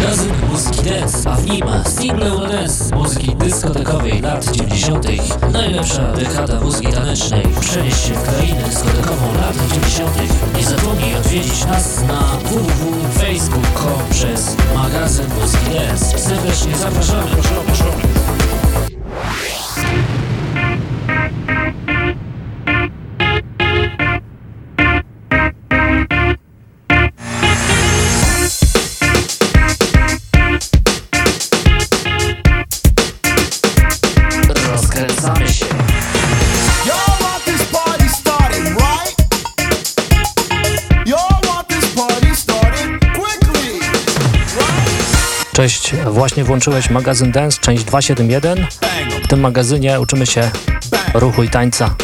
magazyn muzyki dance, a w nim single dance muzyki dyskotekowej lat 90. Najlepsza dekada muzyki tanecznej. Przenieś się w krainę dyskotekową lat 90. Nie zapomnij odwiedzić nas na www.facebook.com przez magazyn muzyki dance. Serdecznie zapraszamy. Cześć, właśnie włączyłeś magazyn Dance, część 271. W tym magazynie uczymy się ruchu i tańca.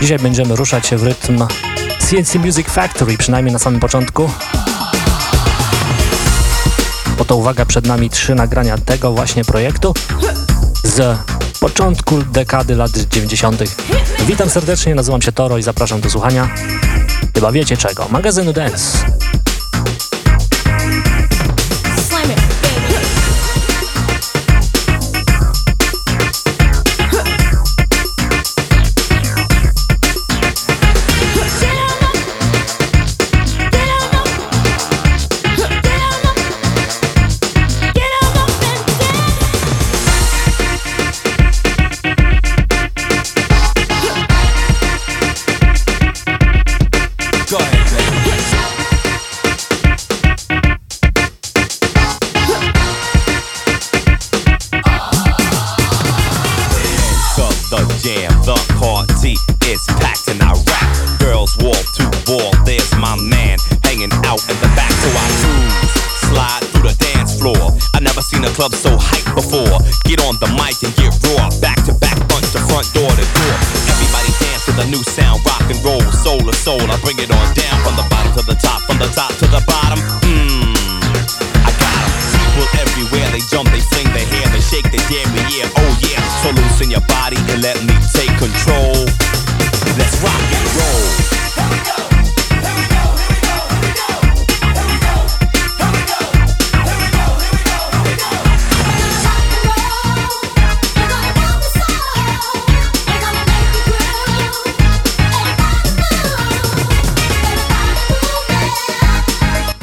Dzisiaj będziemy ruszać się w rytm CNC Music Factory, przynajmniej na samym początku. Oto uwaga, przed nami trzy nagrania tego właśnie projektu z początku dekady lat 90. Witam serdecznie, nazywam się Toro i zapraszam do słuchania. Chyba wiecie czego? Magazynu Dance. Club so hyped before. Get on the mic and get raw. Back to back, punch the front door to door. Everybody dance to the new sound, rock and roll, soul to soul. I bring it on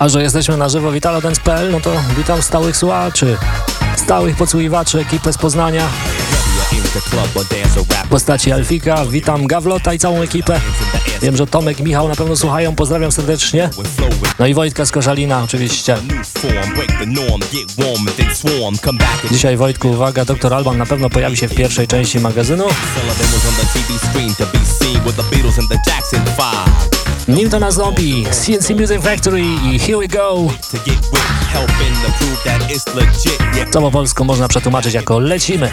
Że jesteśmy na żywo witalodance.pl, no to witam stałych słuchaczy, stałych podsłuchiwaczy, ekipę z Poznania, w postaci Alfika, witam Gawlota i całą ekipę. Wiem, że Tomek Michał na pewno słuchają, pozdrawiam serdecznie. No i Wojtka z Koszalina oczywiście. Dzisiaj Wojtku, uwaga, doktor Alban na pewno pojawi się w pierwszej części magazynu. To nastąpi CNC Music Factory i Here We Go. Co po polsku można przetłumaczyć jako lecimy.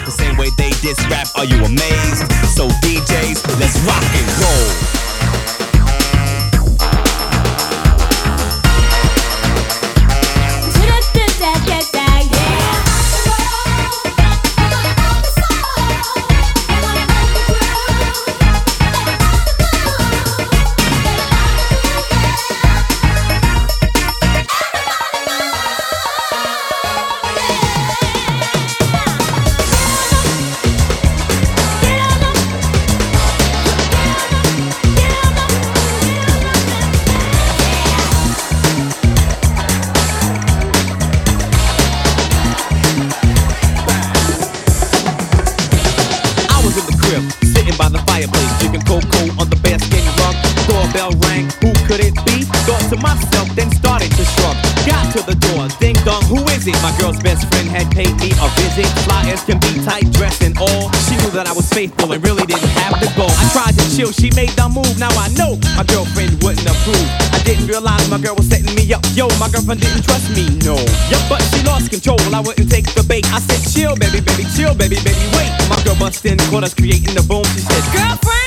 Visit. My girl's best friend had paid me a visit. Fly as can be, tight dress and all. She knew that I was faithful and really didn't have to go. I tried to chill, she made the move. Now I know my girlfriend wouldn't approve. I didn't realize my girl was setting me up. Yo, my girlfriend didn't trust me, no. Yep, but she lost control. I wouldn't take the bait. I said, chill, baby, baby, chill, baby, baby, wait. My girl bust in, caught us creating the boom. She said, girlfriend,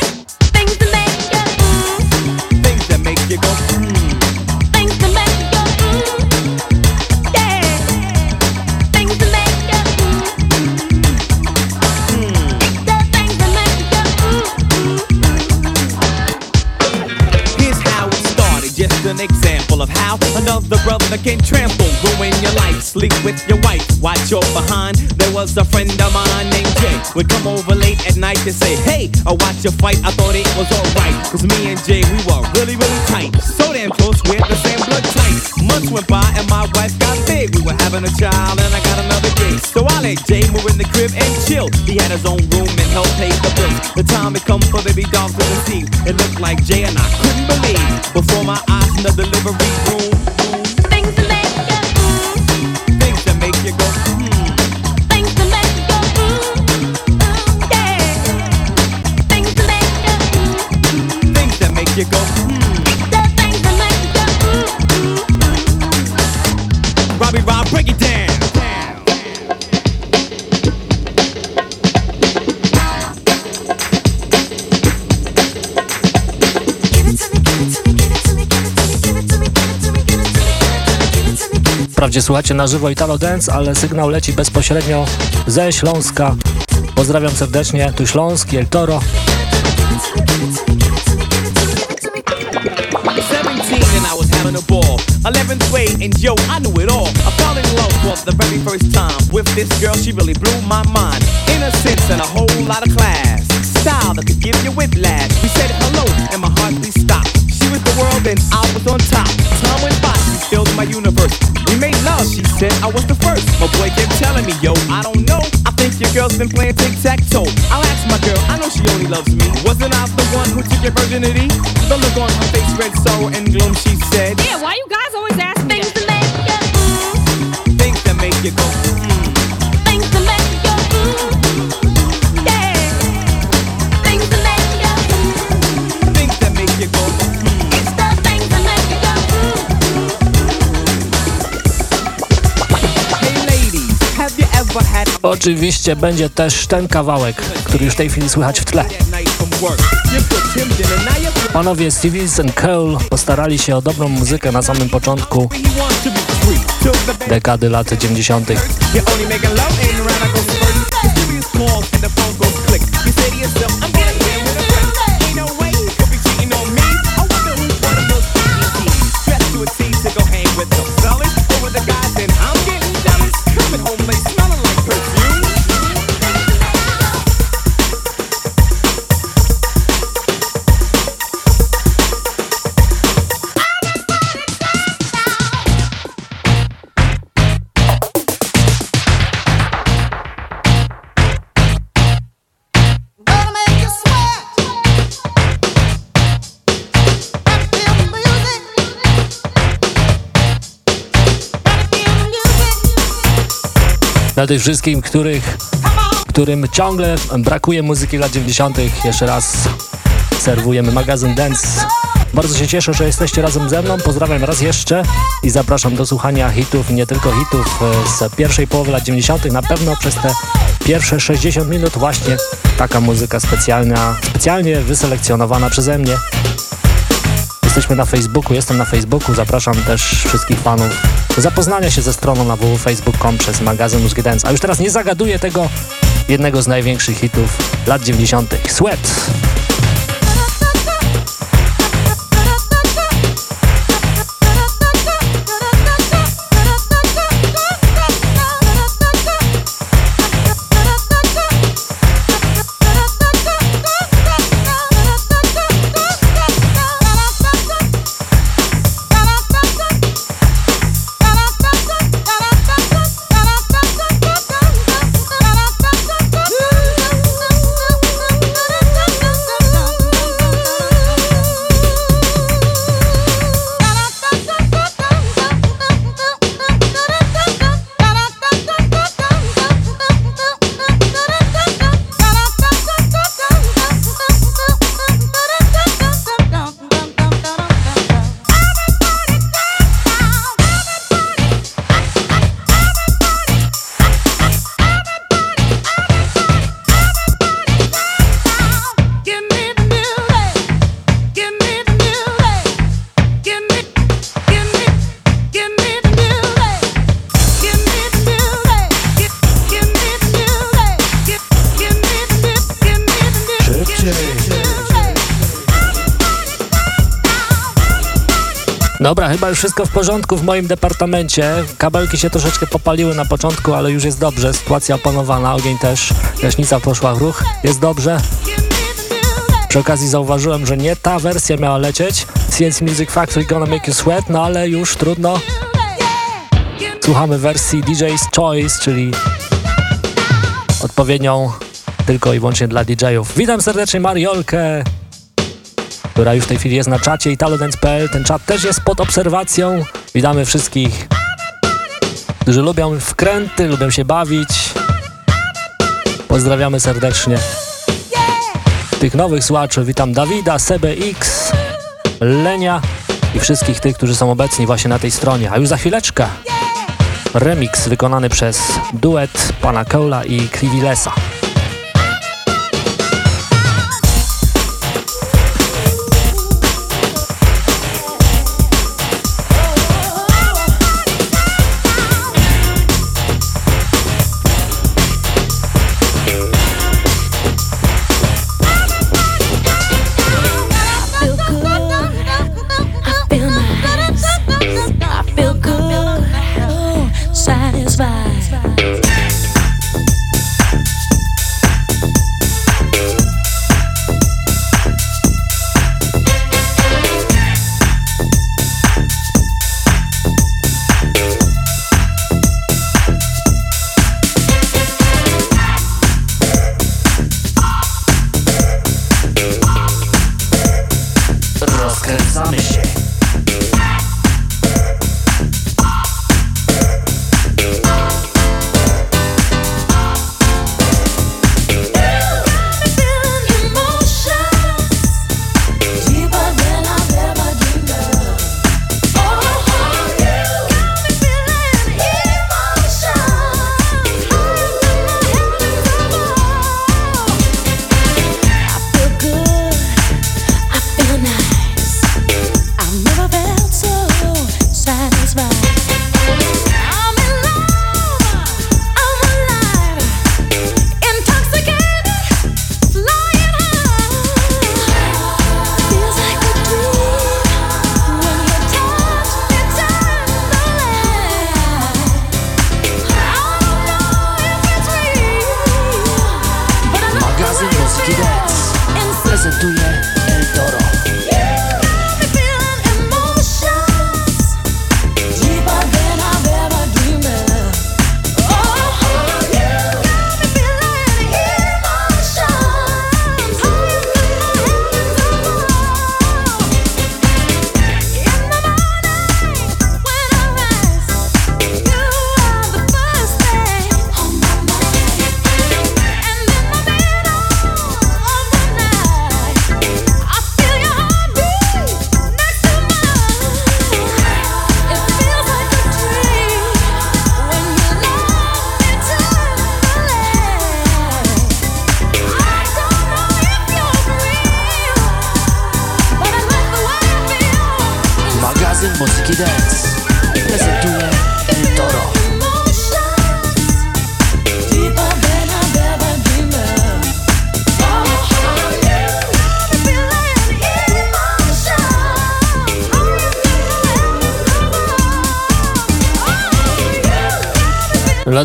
with your wife, watch your behind. There was a friend of mine named Jay, would come over late at night to say, Hey, I watch your fight, I thought it was alright. Cause me and Jay, we were really, really tight. So damn close, we're the same blood type. Months went by and my wife got big. We were having a child and I got another kid. So I let Jay move in the crib and chill. He had his own room and helped pay the bills. The time had come for baby doll to receive. It looked like Jay and I couldn't believe. Before my eyes in the delivery room. you go. Mm. You go. Wprawdzie słuchacie na żywo Italo Dance, ale sygnał leci bezpośrednio ze Śląska. Pozdrawiam serdecznie, tu Śląsk, El Toro. 17 and I was having a ball. 11th grade and yo, I knew it all. I fell in love for the very first time with this girl. She really blew my mind. Innocence and a whole lot of class. Style that could give you whiplash. We said hello and my heart please stopped. She was the world and I was on top. Time went by, she filled my universe. We made love, she said I was the first. My boy kept telling me, yo, I don't know. I think your girl's been playing tic-tac-toe. I'll ask my girl, I know she only loves me. Wasn't I the one who took your virginity? The look on her face read sorrow and gloom, she said. Yeah, why you guys always ask Things that? that make you. Things that make you go, Oczywiście będzie też ten kawałek, który już w tej chwili słychać w tle. Panowie Stevies and Cole postarali się o dobrą muzykę na samym początku dekady lat 90. tych wszystkim, których, którym ciągle brakuje muzyki lat 90. Jeszcze raz serwujemy magazyn Dance. Bardzo się cieszę, że jesteście razem ze mną. Pozdrawiam raz jeszcze i zapraszam do słuchania hitów, nie tylko hitów e, z pierwszej połowy lat 90. Na pewno przez te pierwsze 60 minut właśnie taka muzyka specjalna, specjalnie wyselekcjonowana przeze mnie. Jesteśmy na Facebooku, jestem na Facebooku, zapraszam też wszystkich fanów do zapoznania się ze stroną na www.facebook.com przez magazyn Dance. A już teraz nie zagaduję tego jednego z największych hitów lat 90. Sweat. Wszystko w porządku w moim departamencie. Kabelki się troszeczkę popaliły na początku, ale już jest dobrze. Sytuacja opanowana, ogień też. Leśnica poszła w ruch. Jest dobrze. Przy okazji zauważyłem, że nie ta wersja miała lecieć. CNC Music Factory Gonna Make You Sweat, no ale już trudno. Słuchamy wersji DJ's Choice, czyli odpowiednią tylko i wyłącznie dla DJ-ów. Witam serdecznie Mariolkę, która już w tej chwili jest na czacie italodance.pl. Ten czat też jest pod obserwacją. Witamy wszystkich, którzy lubią wkręty, lubią się bawić. Pozdrawiamy serdecznie. Tych nowych słuchaczy witam Dawida, Sebe X, Lenia i wszystkich tych, którzy są obecni właśnie na tej stronie. A już za chwileczkę remix wykonany przez duet pana Cola i Krivilesa.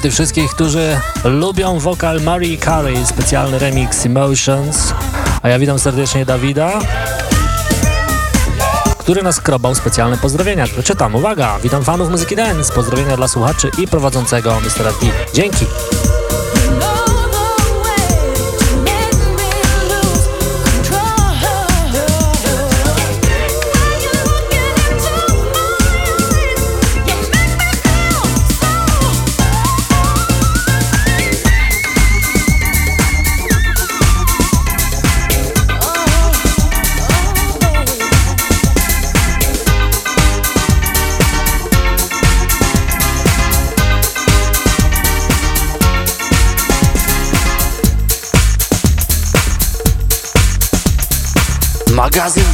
Tych wszystkich, którzy lubią wokal Marie Carey, specjalny remix Emotions. A ja witam serdecznie Dawida, który nas krobał specjalne pozdrowienia, czytam. Uwaga, witam fanów muzyki dance, pozdrowienia dla słuchaczy i prowadzącego Mr. D. Dzięki.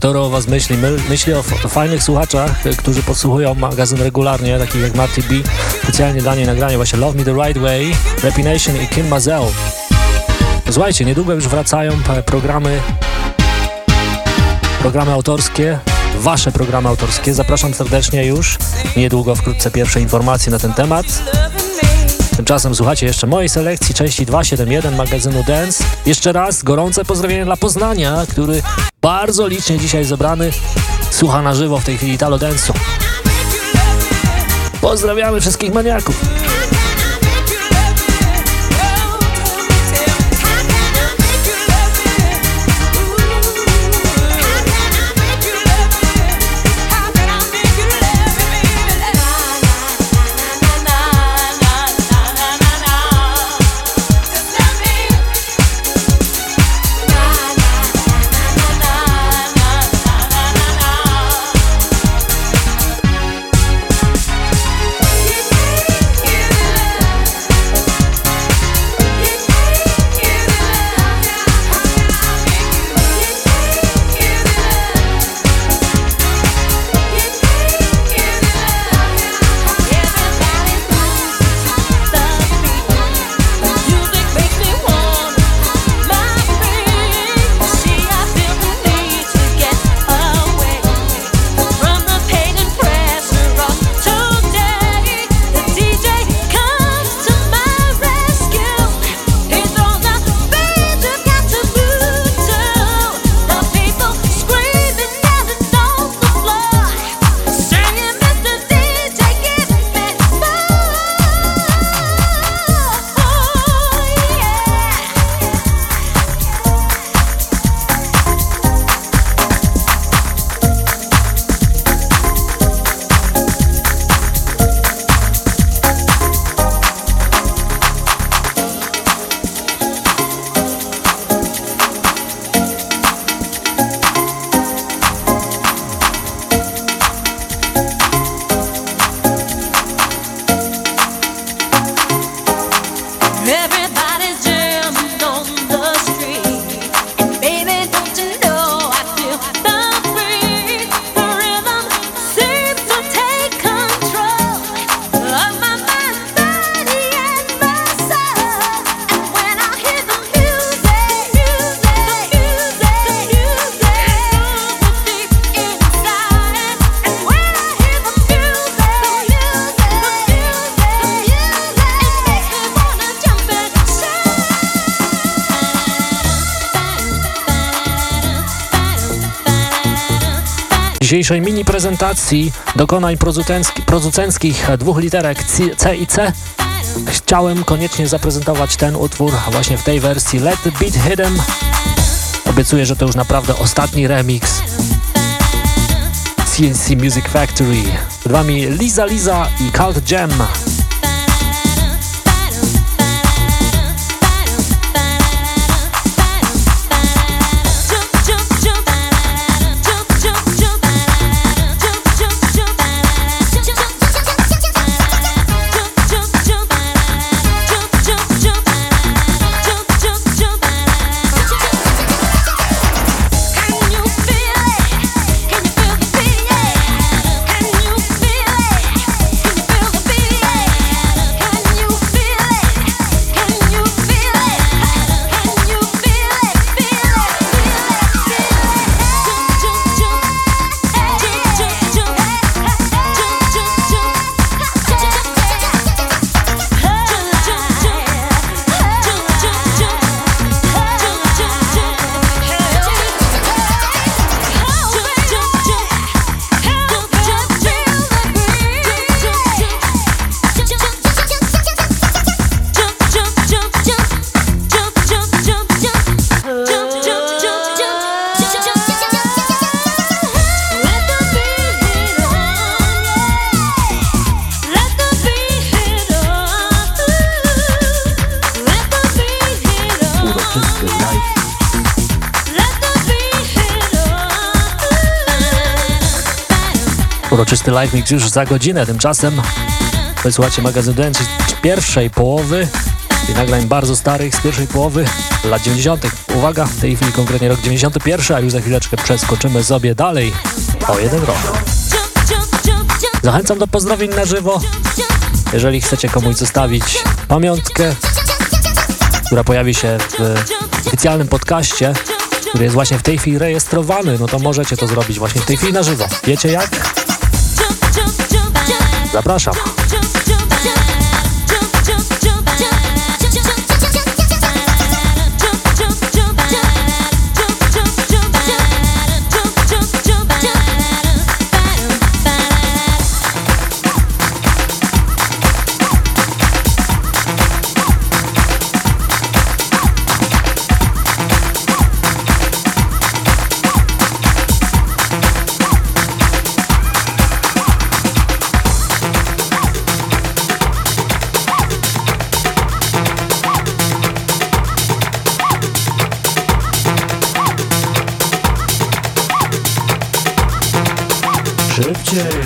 Tak, o was myśli. My, myśli o fajnych słuchaczach, którzy podsłuchują magazyn regularnie, takich jak Marty B. Specjalnie dla niej nagranie właśnie Love Me The Right Way, Repination i Kim Mazel. Słuchajcie, niedługo już wracają programy programy autorskie, wasze programy autorskie. Zapraszam serdecznie już. Niedługo, wkrótce pierwsze informacje na ten temat. Tymczasem słuchacie jeszcze mojej selekcji części 271 magazynu Dance. Jeszcze raz gorące pozdrowienie dla Poznania, który bardzo licznie dzisiaj zebrany słucha na żywo w tej chwili Italo Dance'u. Pozdrawiamy wszystkich maniaków. Dzisiejszej mini prezentacji dokonań producenckich dwóch literek C i C chciałem koniecznie zaprezentować ten utwór właśnie w tej wersji Let Beat Hit Em. Obiecuję, że to już naprawdę ostatni remix CNC Music Factory. Przed Wami Liza Liza i Cult Jam. Uroczysty live mix już za godzinę, tymczasem wysłuchacie magazyn Dance pierwszej połowy i nagrań bardzo starych z pierwszej połowy lat 90. Uwaga, w tej chwili konkretnie rok 91, a już za chwileczkę przeskoczymy sobie dalej o jeden rok. Zachęcam do pozdrowień na żywo. Jeżeli chcecie komuś zostawić pamiątkę, która pojawi się w oficjalnym podcaście, który jest właśnie w tej chwili rejestrowany, no to możecie to zrobić właśnie w tej chwili na żywo. Wiecie jak? Zapraszam.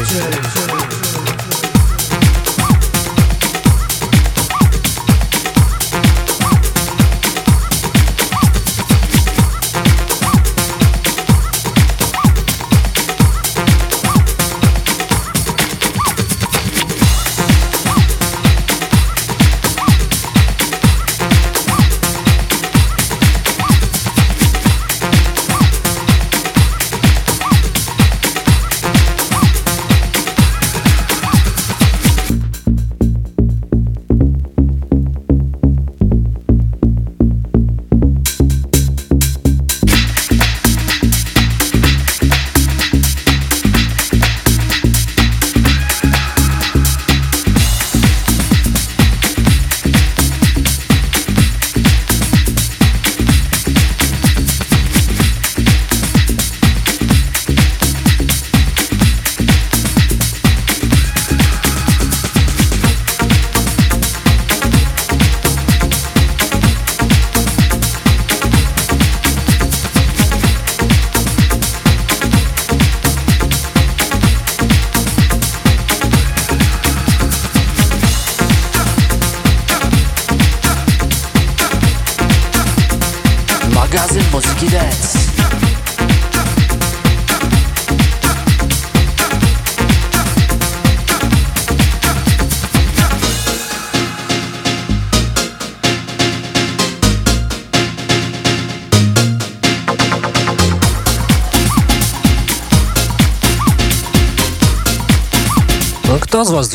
Z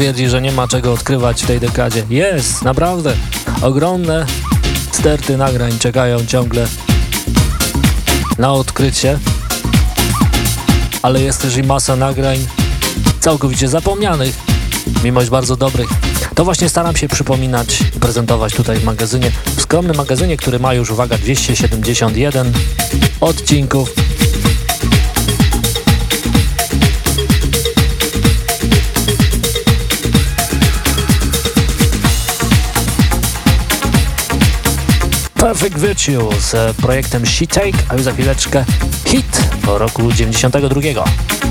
twierdzi, że nie ma czego odkrywać w tej dekadzie? Jest, naprawdę. Ogromne sterty nagrań czekają ciągle na odkrycie, ale jest też i masa nagrań całkowicie zapomnianych, mimo iż bardzo dobrych. To właśnie staram się przypominać i prezentować tutaj w magazynie, w skromnym magazynie, który ma już, uwaga, 271 odcinków Perfect Virtue z projektem She Take, a już za chwileczkę hit po roku 92.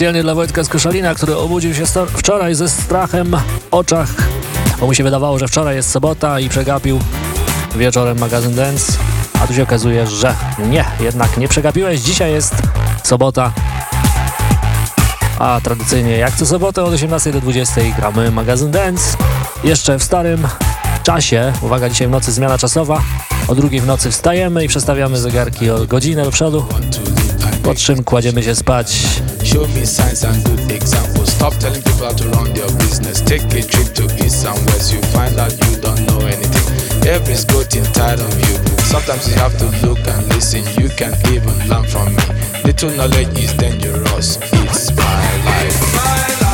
specjalnie dla Wojtka z Koszalina, który obudził się wczoraj ze strachem w oczach, bo mu się wydawało, że wczoraj jest sobota i przegapił wieczorem magazyn Dance, a tu się okazuje, że nie, jednak nie przegapiłeś. Dzisiaj jest sobota, a tradycyjnie jak co sobotę od 18 do 20 gramy magazyn Dance. Jeszcze w starym czasie, uwaga, dzisiaj w nocy zmiana czasowa, o drugiej w nocy wstajemy i przestawiamy zegarki o godzinę do przodu, po czym kładziemy się spać. Show me signs and good examples. Stop telling people how to run their business. Take a trip to east and west. You find out you don't know anything. Every's getting tired of you. Sometimes you have to look and listen. You can even learn from me. Little knowledge is dangerous. It's my life.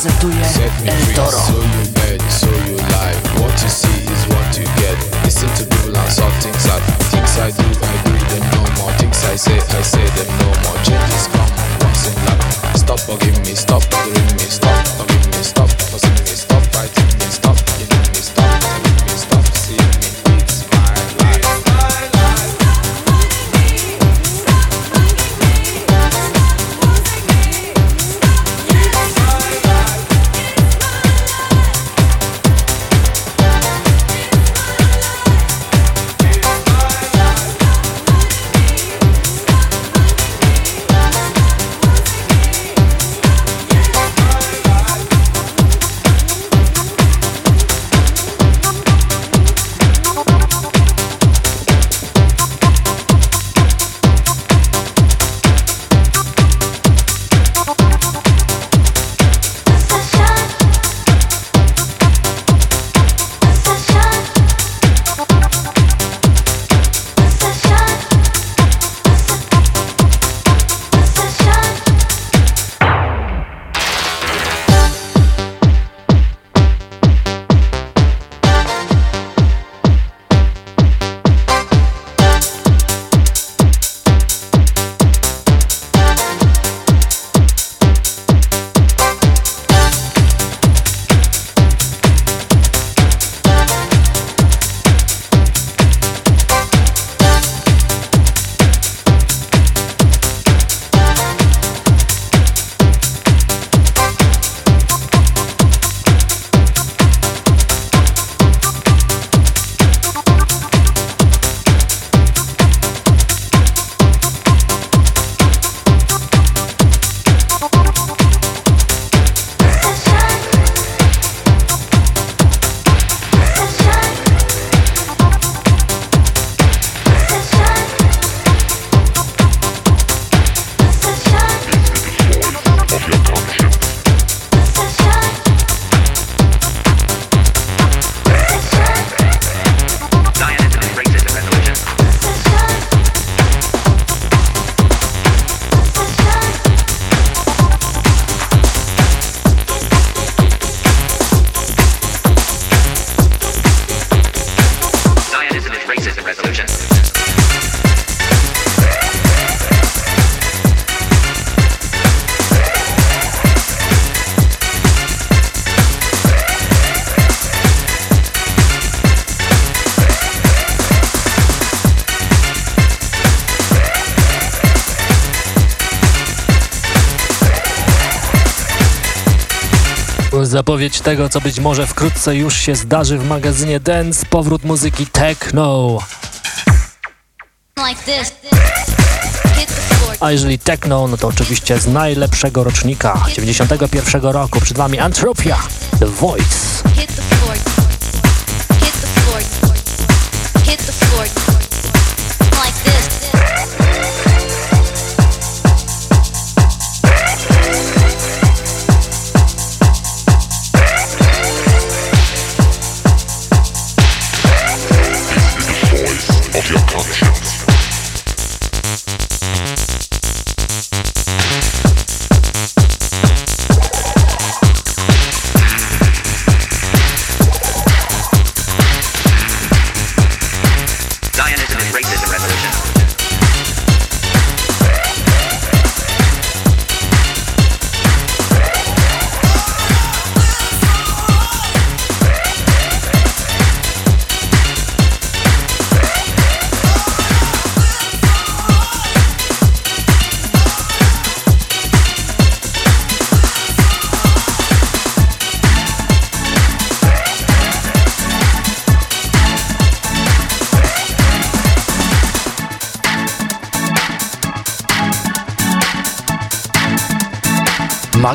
Prezentuje El Toro. So you made, so you live. What you see is what you get. Listen to people and saw things that things I do, I do them no more. Things I say, I say them no more. Changes come once in life. Stop forgiving me, stop bothering me, zapowiedź tego, co być może wkrótce już się zdarzy w magazynie Dance, powrót muzyki techno. A jeżeli techno, no to oczywiście z najlepszego rocznika, 91 roku. Przed Wami Antropia, The Voice.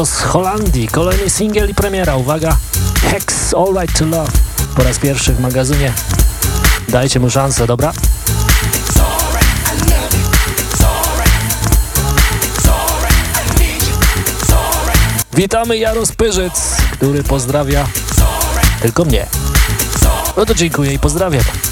prosto z Holandii. Kolejny singiel i premiera. Uwaga, Hex All Right to Love. Po raz pierwszy w magazynie. Dajcie mu szansę, dobra? Witamy Jaros Pyrzyc, który pozdrawia tylko mnie. No to dziękuję i pozdrawiam.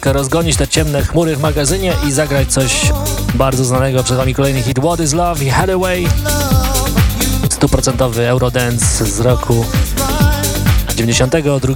Troszeczkę rozgonić te ciemne chmury w magazynie i zagrać coś bardzo znanego. Przed wami kolejny hit What is Love i Hathaway. Stuprocentowy Eurodance z roku 92.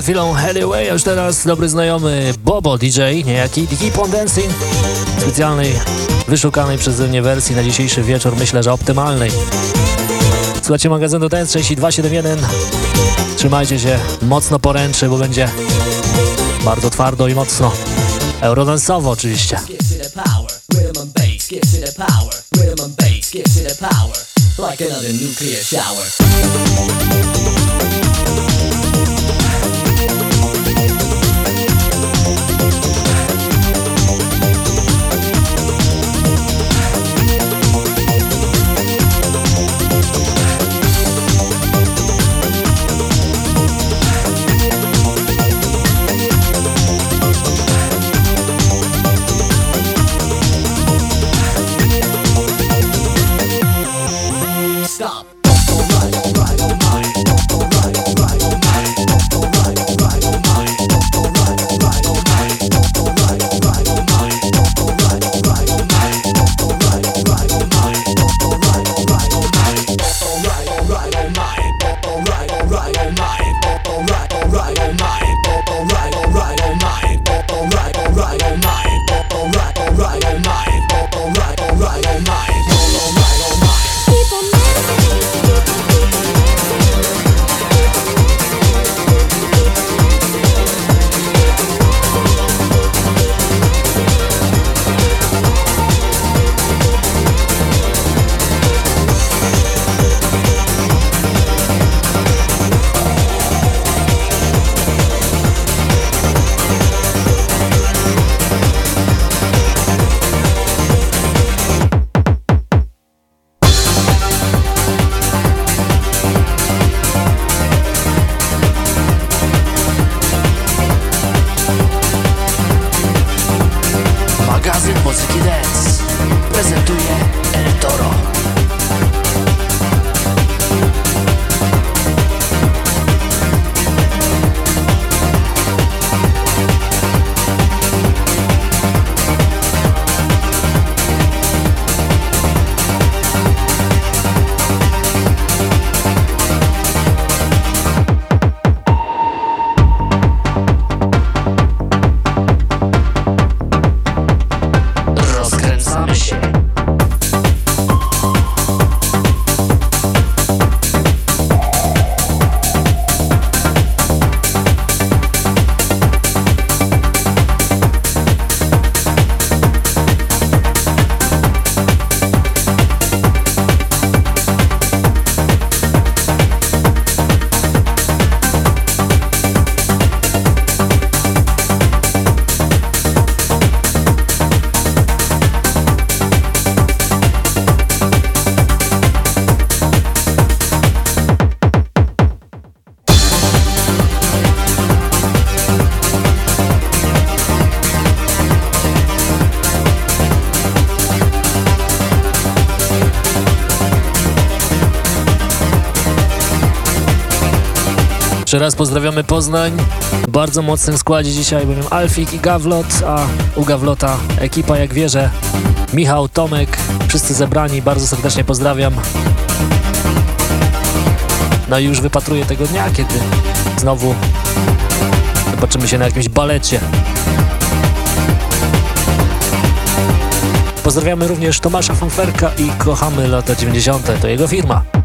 przed chwilą Way, a już teraz dobry znajomy Bobo DJ, niejaki on Dancing, specjalnej, wyszukanej przeze mnie wersji na dzisiejszy wieczór, myślę, że optymalnej. Słuchajcie magazynu Dance 6271. Trzymajcie się mocno poręczy, bo będzie bardzo twardo i mocno. Eurodansowo oczywiście. Like another nuclear shower. Jeszcze raz pozdrawiamy Poznań. W bardzo mocnym składzie dzisiaj, bowiem Alfik i Gawlot, a u Gawlota ekipa jak wierzę. Michał, Tomek, wszyscy zebrani, bardzo serdecznie pozdrawiam. No i już wypatruję tego dnia, kiedy znowu zobaczymy się na jakimś balecie. Pozdrawiamy również Tomasza Fonferka i kochamy lata 90. To jego firma.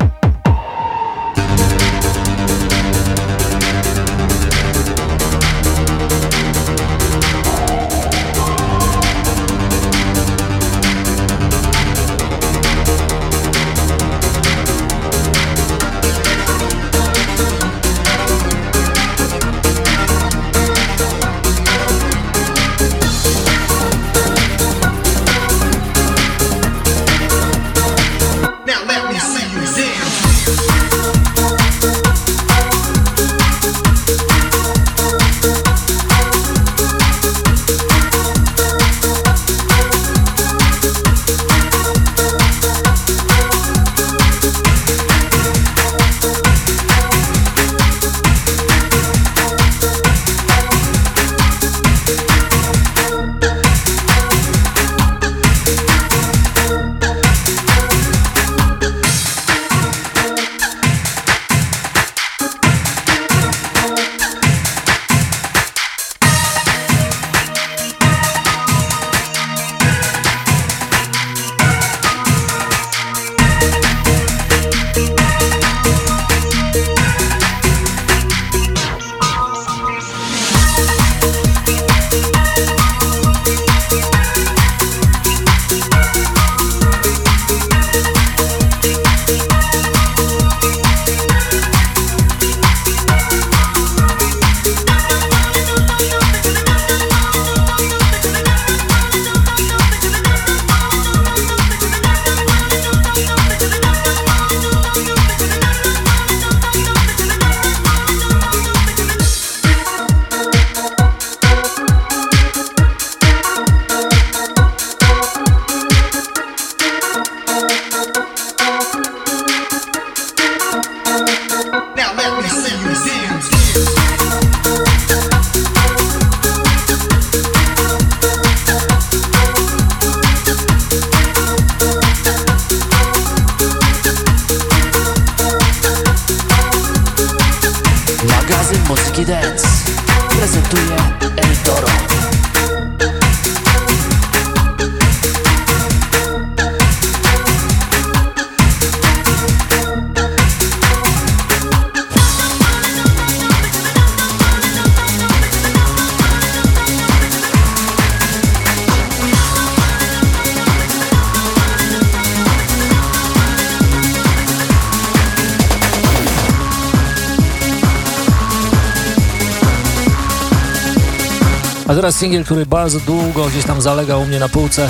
Teraz singiel, który bardzo długo gdzieś tam zalegał u mnie na półce,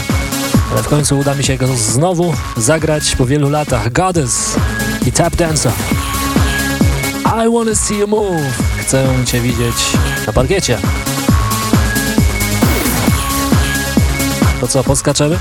ale w końcu uda mi się go znowu zagrać po wielu latach. Goddess i Tap Dancer. I wanna see you move. Chcę Cię widzieć na parkiecie. To co, podskaczemy?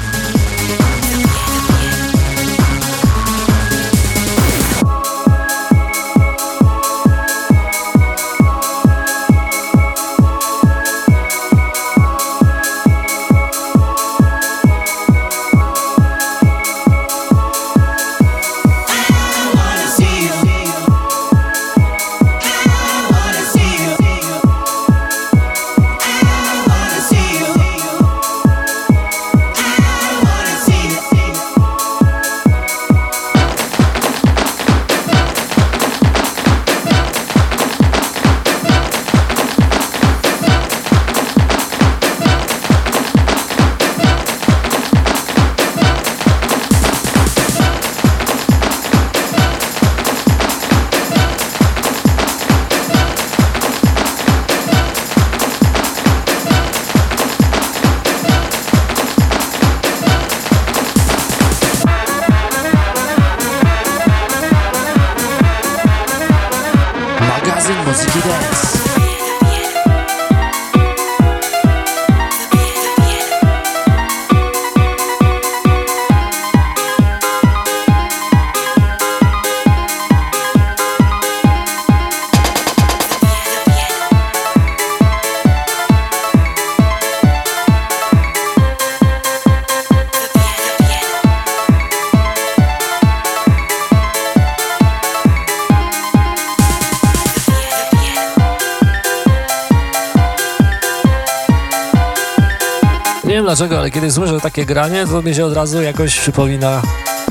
Kiedy słyszę takie granie, to mi się od razu jakoś przypomina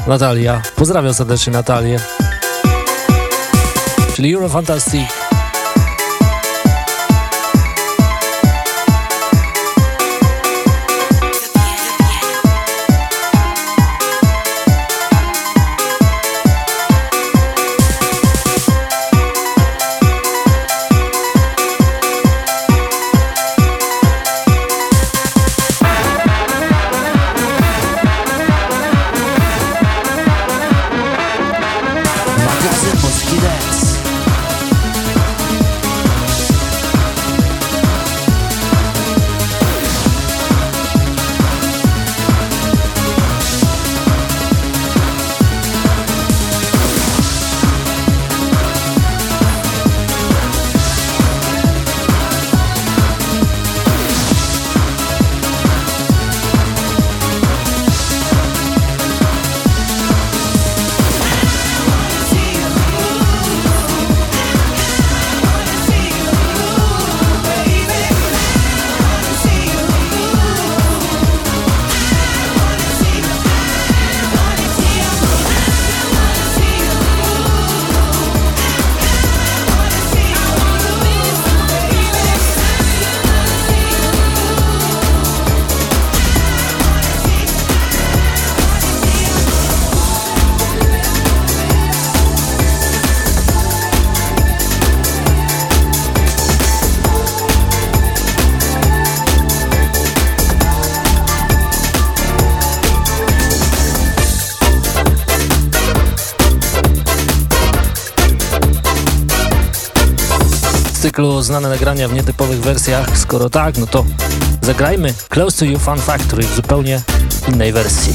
Natalia. Pozdrawiam serdecznie Natalię. Czyli Eurofantastic. cyklu znane nagrania w nietypowych wersjach. Skoro tak, no to zagrajmy Close to You Fun Factory w zupełnie innej wersji.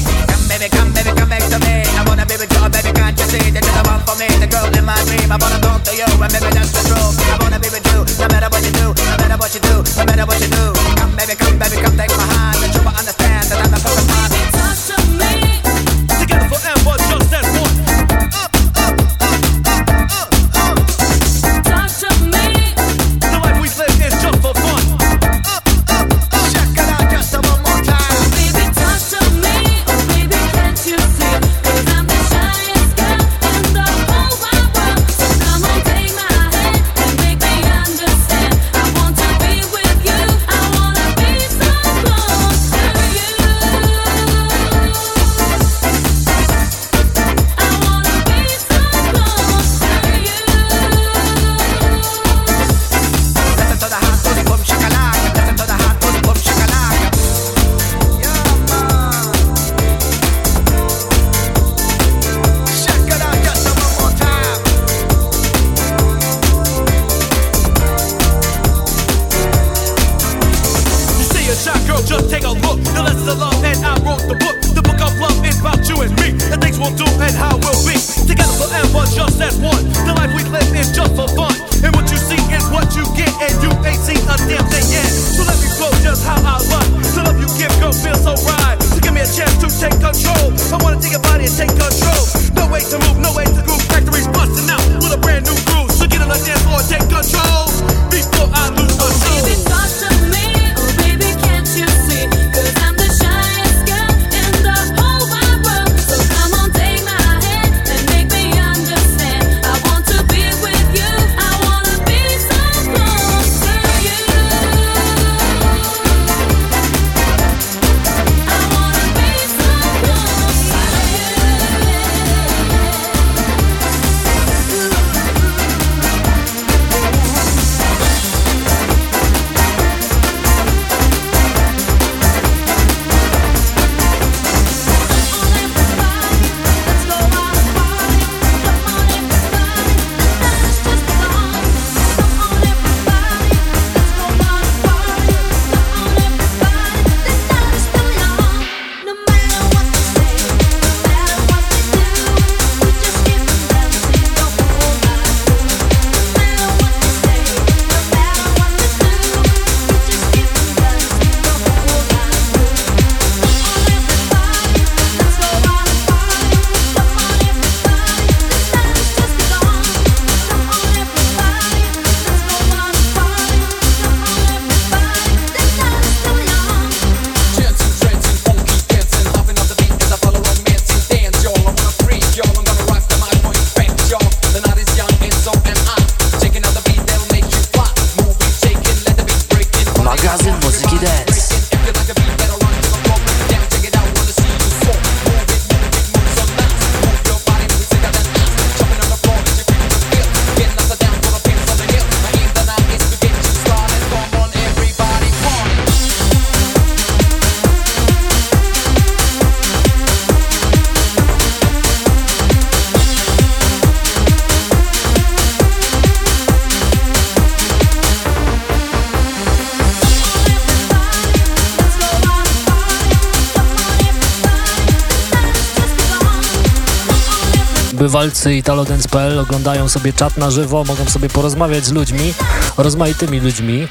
bywalcy italodance.pl oglądają sobie czat na żywo, mogą sobie porozmawiać z ludźmi, rozmaitymi ludźmi,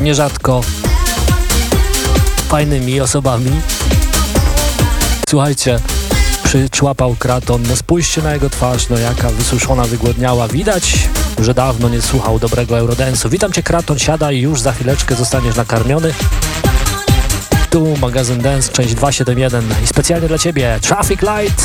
nierzadko fajnymi osobami. Słuchajcie, przyczłapał kraton, no spójrzcie na jego twarz, no jaka wysuszona, wygłodniała. Widać, że dawno nie słuchał dobrego Eurodensu. Witam cię kraton, siadaj, już za chwileczkę zostaniesz nakarmiony. Tu magazyn Dance, część 271 i specjalnie dla ciebie Traffic Light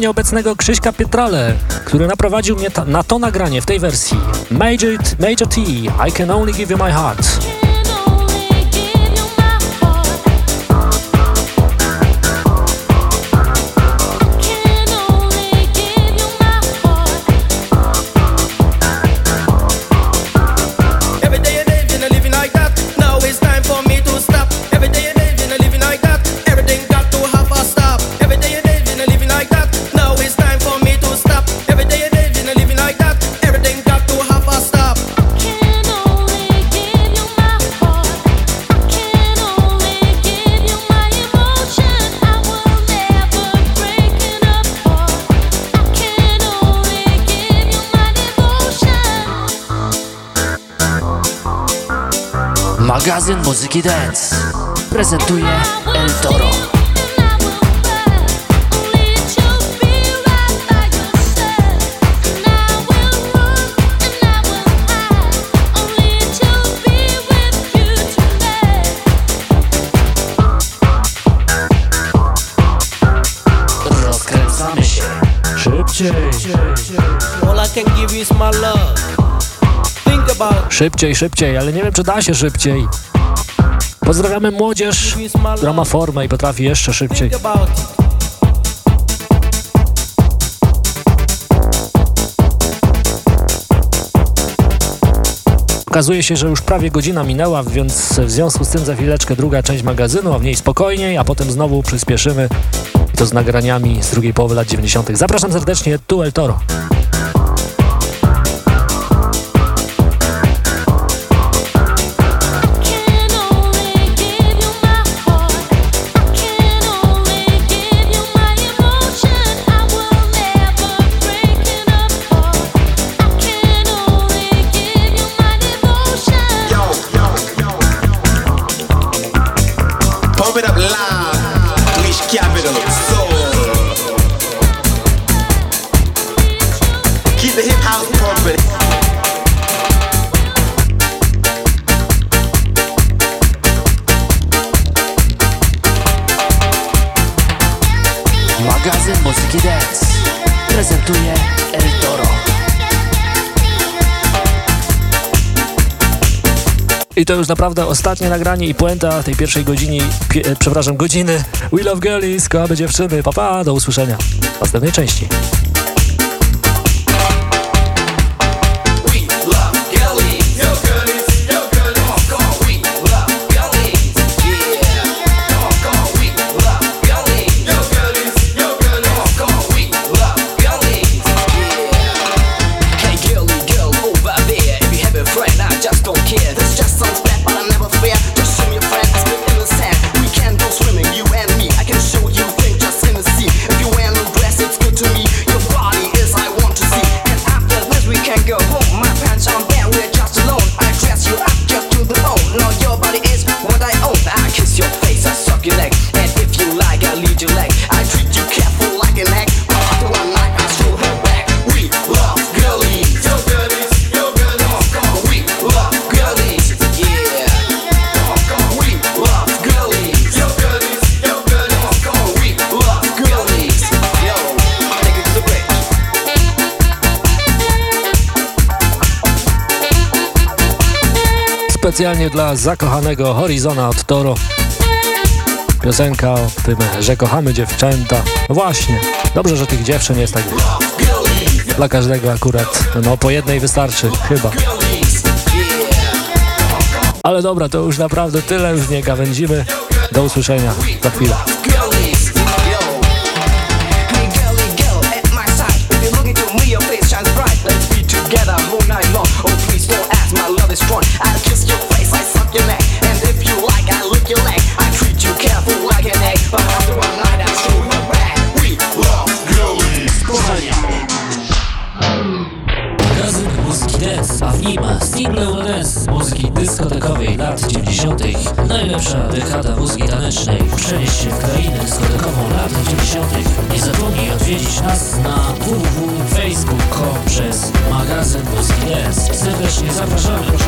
nieobecnego Krzyśka Pietrale, który naprowadził mnie na to nagranie w tej wersji. Major, Major T, I can only give you my heart. Magazyn muzyki dance prezentuje El Toro. Rozkręcamy się szybciej. All I can give you is my love. Szybciej, szybciej, ale nie wiem, czy da się szybciej. Pozdrawiamy młodzież, która ma formę i potrafi jeszcze szybciej. Okazuje się, że już prawie godzina minęła, więc w związku z tym za chwileczkę druga część magazynu, a w niej spokojniej, a potem znowu przyspieszymy to z nagraniami z drugiej połowy lat 90. Zapraszam serdecznie, tu El Toro. I to już naprawdę ostatnie nagranie i puenta tej pierwszej godziny, pie, e, przepraszam, godziny We Love Girlies, kochamy dziewczyny, papa, pa, do usłyszenia w następnej części. specjalnie dla zakochanego Horizona od Toro. Piosenka o tym, że kochamy dziewczęta. No właśnie, dobrze, że tych dziewczyn jest tak dla każdego akurat. No po jednej wystarczy, chyba. Ale dobra, to już naprawdę tyle, już nie gawędzimy. Do usłyszenia za chwilę. dekada muzyki tanecznej Przenieś się w krainę dyskotekową lat 90 Nie zapomnij odwiedzić nas na www.facebook.com przez magazyn Muzyki Dance. Serdecznie zapraszamy.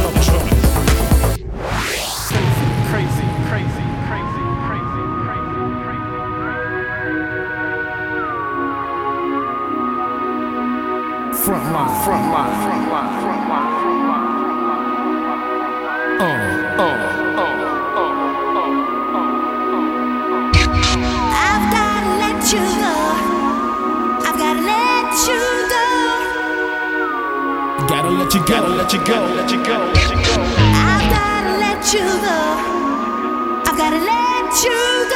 Gotta let you go. Let you go. Let you go. I've gotta let you go. I've gotta let you go.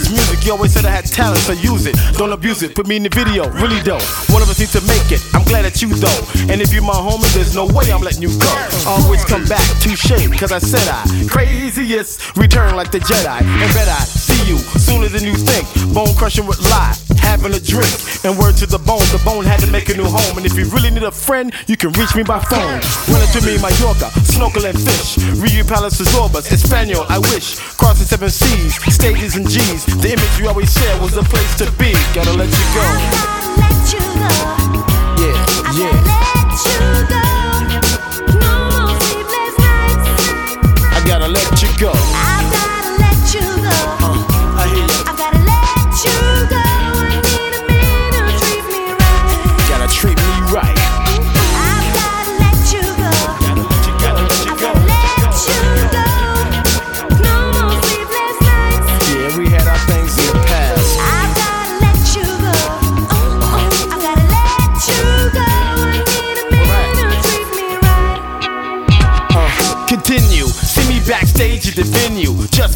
This music. You always said I had talent, so use it. Don't abuse it. Put me in the video, really dope. One of us needs to make it. I'm glad that you though. And if you're my homie, there's no way I'm letting you go. Always come back, touche, cause I said I craziest return like the Jedi. And bet I see you sooner than you think. Bone crushing with lie, having a drink. And word to the bone, the bone had to make a new home. And if you really need a friend, you can reach me by phone. Run into me in Mallorca, snorkel and fish. Rio Palace Resorbas, Espanol, I wish. Crossing seven seas, stages and G's. The image you always said was the place to be. Gotta let you go. Yeah, yeah. Go. No more sleepless nights. I gotta let you go.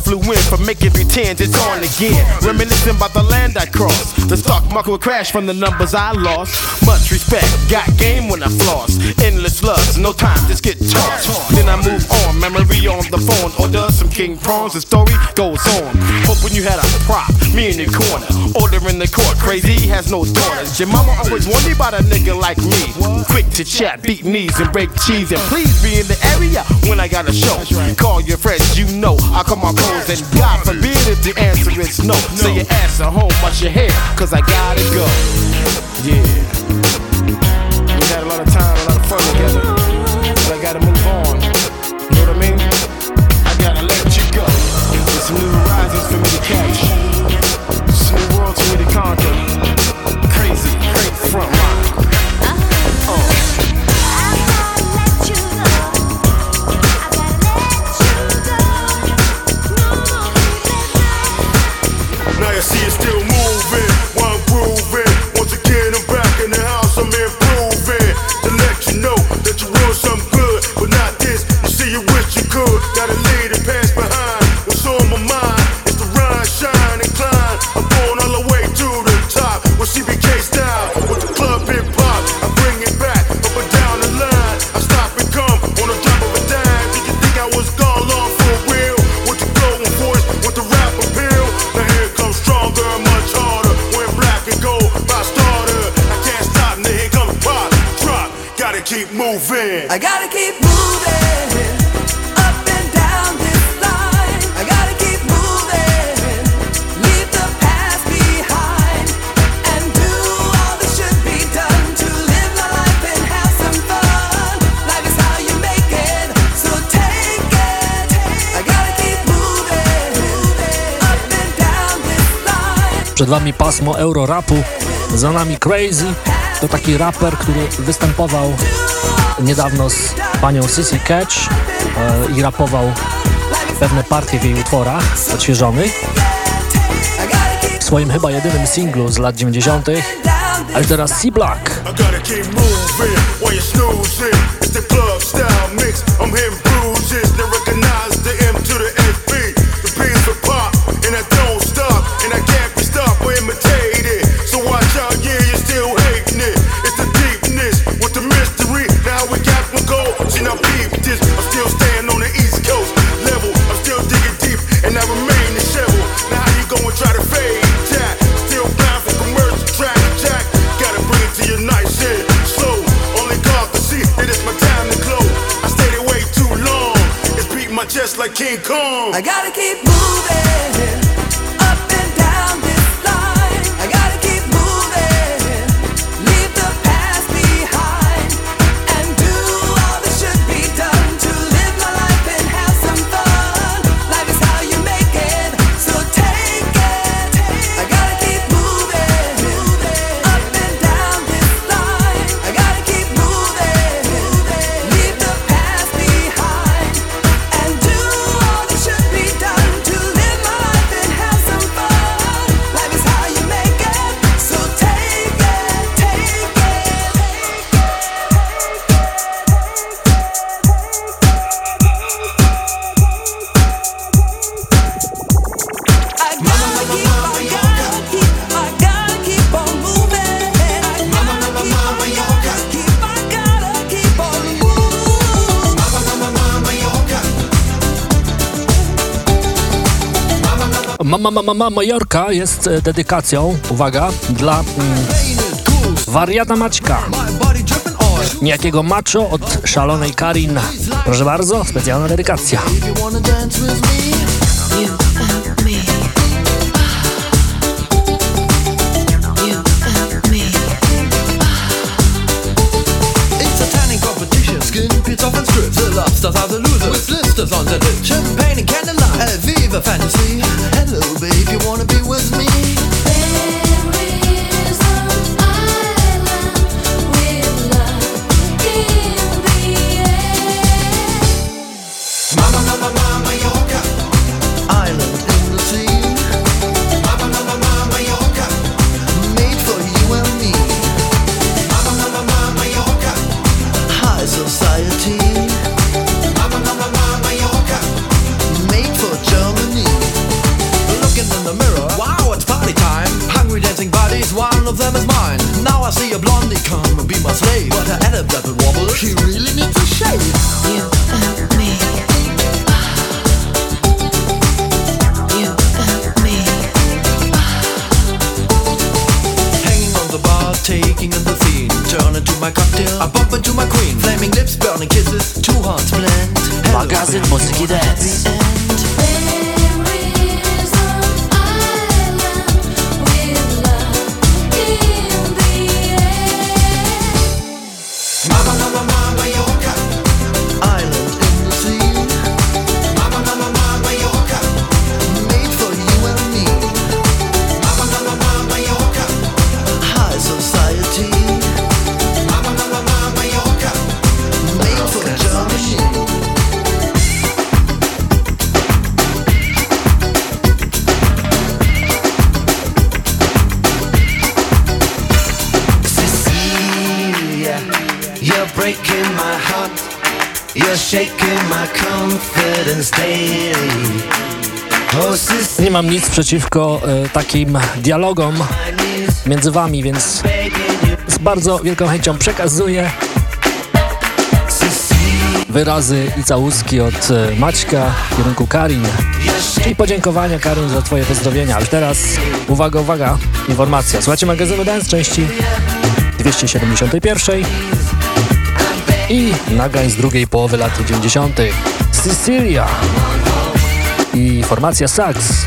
Flew in for making pretend it's on again. Reminiscing about the land I crossed. The stock market will crash from the numbers I lost. Much respect, got game when I floss. Endless loves, no time, just get tossed. Then I move on, memory on the phone. Order some king prawns, the story goes on. Hoping you had a prop, me in the corner. Order in the court, crazy has no daughters. Your mama always wondered about a nigga like me. Quick to chat, beat knees and break cheese. And please be in the area when I got a show. Call your friends, you know I call my pros. And God forbid if the answer is no. Say your ass at home, wash your hair, cause I gotta go. Yeah. Przed wami pasmo Eurorapu, za nami Crazy. To taki raper, który występował niedawno z panią Sissy Catch e, i rapował pewne partie w jej utworach odświeżonych. W swoim chyba jedynym singlu z lat 90. Ale teraz C-Black. Mama, Majorka jest e, dedykacją, uwaga, dla mm, wariata Maćka. Niejakiego macho od szalonej Karin. Proszę bardzo, specjalna dedykacja. Off are the losers. With blisters on the lip. Champagne and candlelight. Fantasy. Hello, babe, you wanna be with me? Mam nic przeciwko e, takim dialogom między wami, więc z bardzo wielką chęcią przekazuję wyrazy i całuski od e, Maćka w kierunku Karin. Czyli podziękowania Karin za twoje pozdrowienia. A już teraz, uwaga, uwaga, informacja. Słuchajcie magazynu Dance części 271 i nagrań z drugiej połowy lat 90. Sicilia i formacja Sax.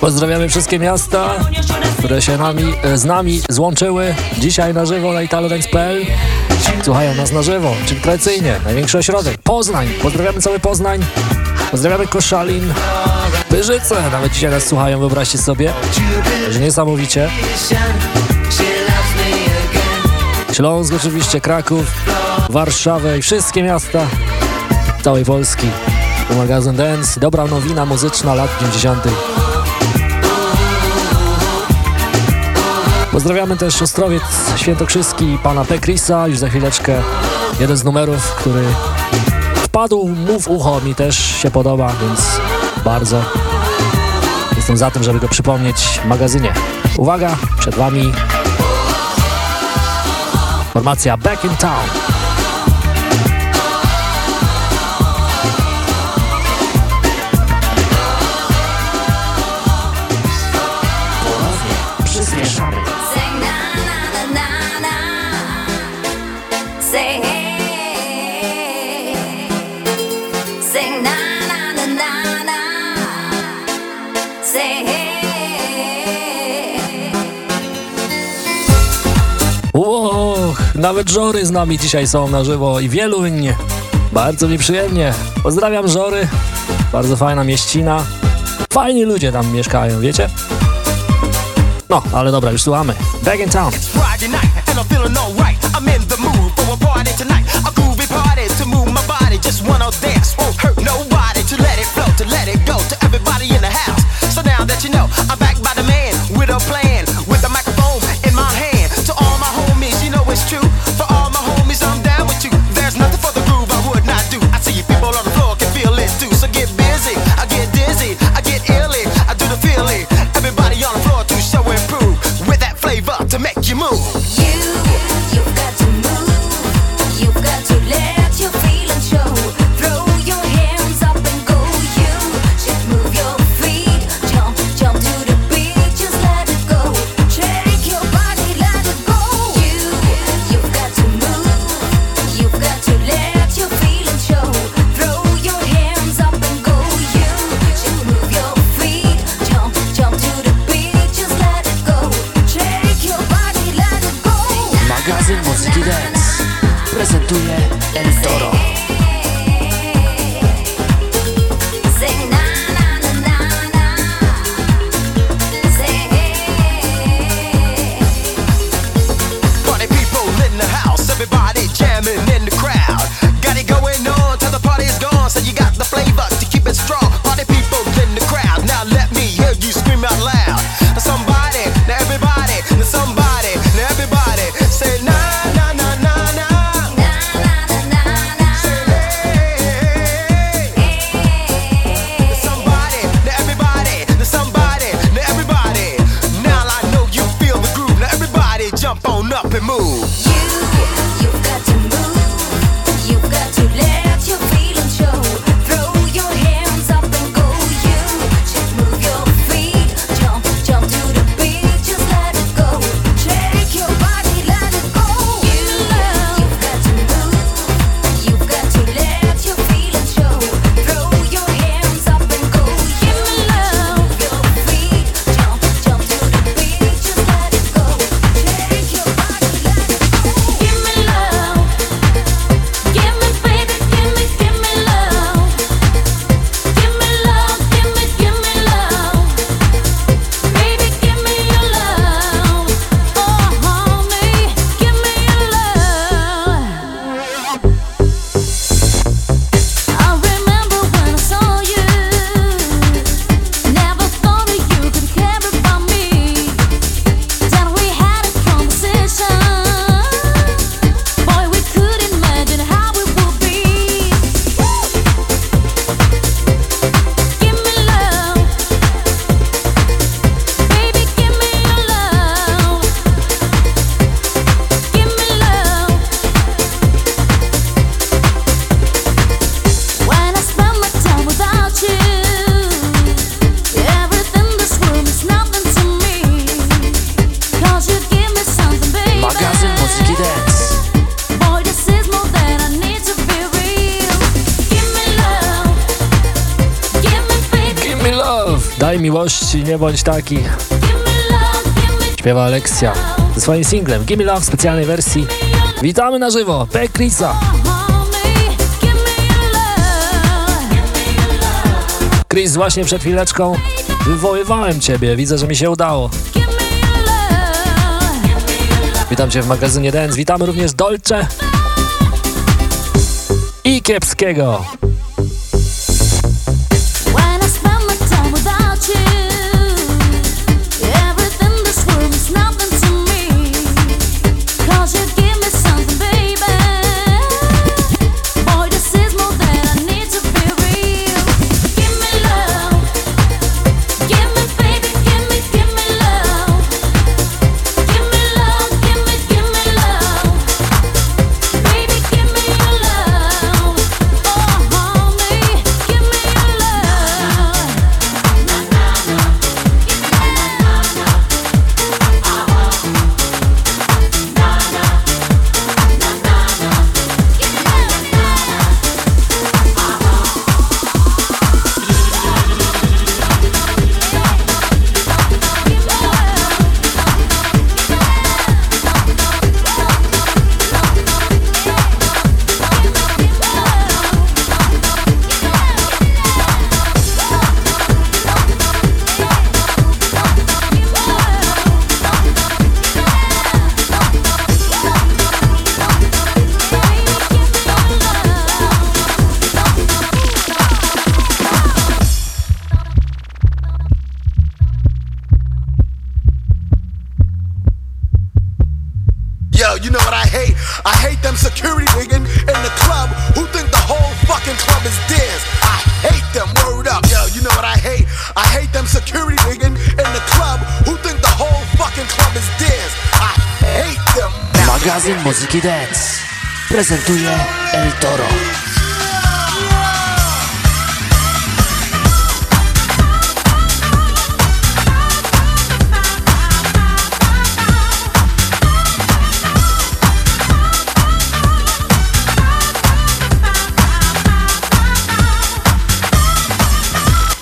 Pozdrawiamy wszystkie miasta, które się nami, e, z nami złączyły dzisiaj na żywo na italodance.pl. Słuchają nas na żywo, czyli tradycyjnie, największy ośrodek, Poznań. Pozdrawiamy cały Poznań, pozdrawiamy Koszalin, Pyrzyce, nawet dzisiaj nas słuchają, wyobraźcie sobie, że niesamowicie. Śląsk oczywiście, Kraków, Warszawę i wszystkie miasta całej Polski. To magazyn Dance, dobra nowina muzyczna lat 90. Pozdrawiamy też Ostrowiec Świętokrzyski pana Pekrisa. Już za chwileczkę jeden z numerów, który wpadł mu w ucho, mi też się podoba, więc bardzo jestem za tym, żeby go przypomnieć w magazynie. Uwaga, przed wami formacja Back in Town. Nawet żory z nami dzisiaj są na żywo i Wieluń. Bardzo mi przyjemnie. Pozdrawiam żory. Bardzo fajna mieścina. Fajni ludzie tam mieszkają, wiecie? No, ale dobra, już słuchamy. Back in town. just one. nie bądź taki. Śpiewa Aleksia ze swoim singlem Gimme Love w specjalnej wersji. Witamy na żywo, Pekrisa. Chris, właśnie przed chwileczką wywoływałem Ciebie, widzę, że mi się udało. Witam Cię w magazynie Dance, witamy również Dolce i Kiepskiego. Prezentuje El Toro.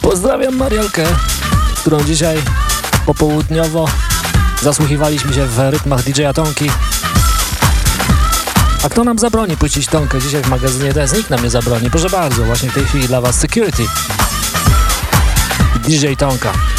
Pozdrawiam Mariolkę, z którą dzisiaj popołudniowo zasłuchiwaliśmy się w rytmach DJ-a Tonki. A kto nam zabroni puścić Tonkę dzisiaj w magazynie Dance? Nikt nam nie zabroni. Proszę bardzo, właśnie w tej chwili dla Was Security. DJ Tonka.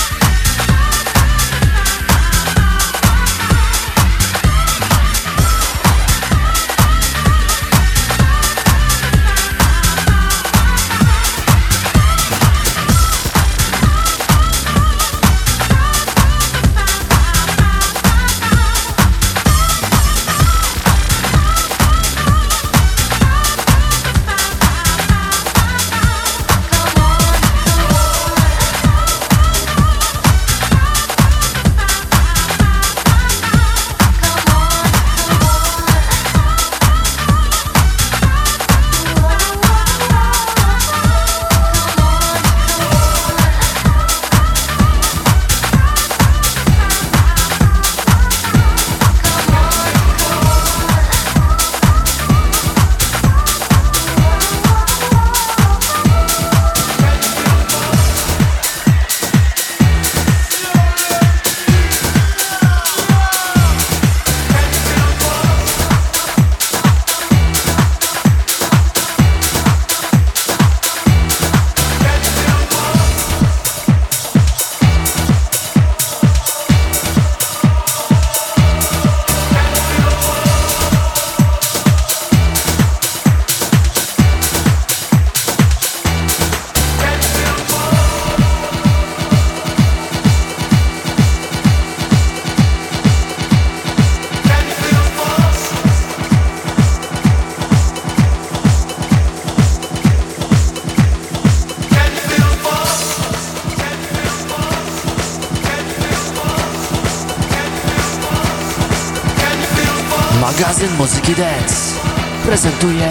Prezentuje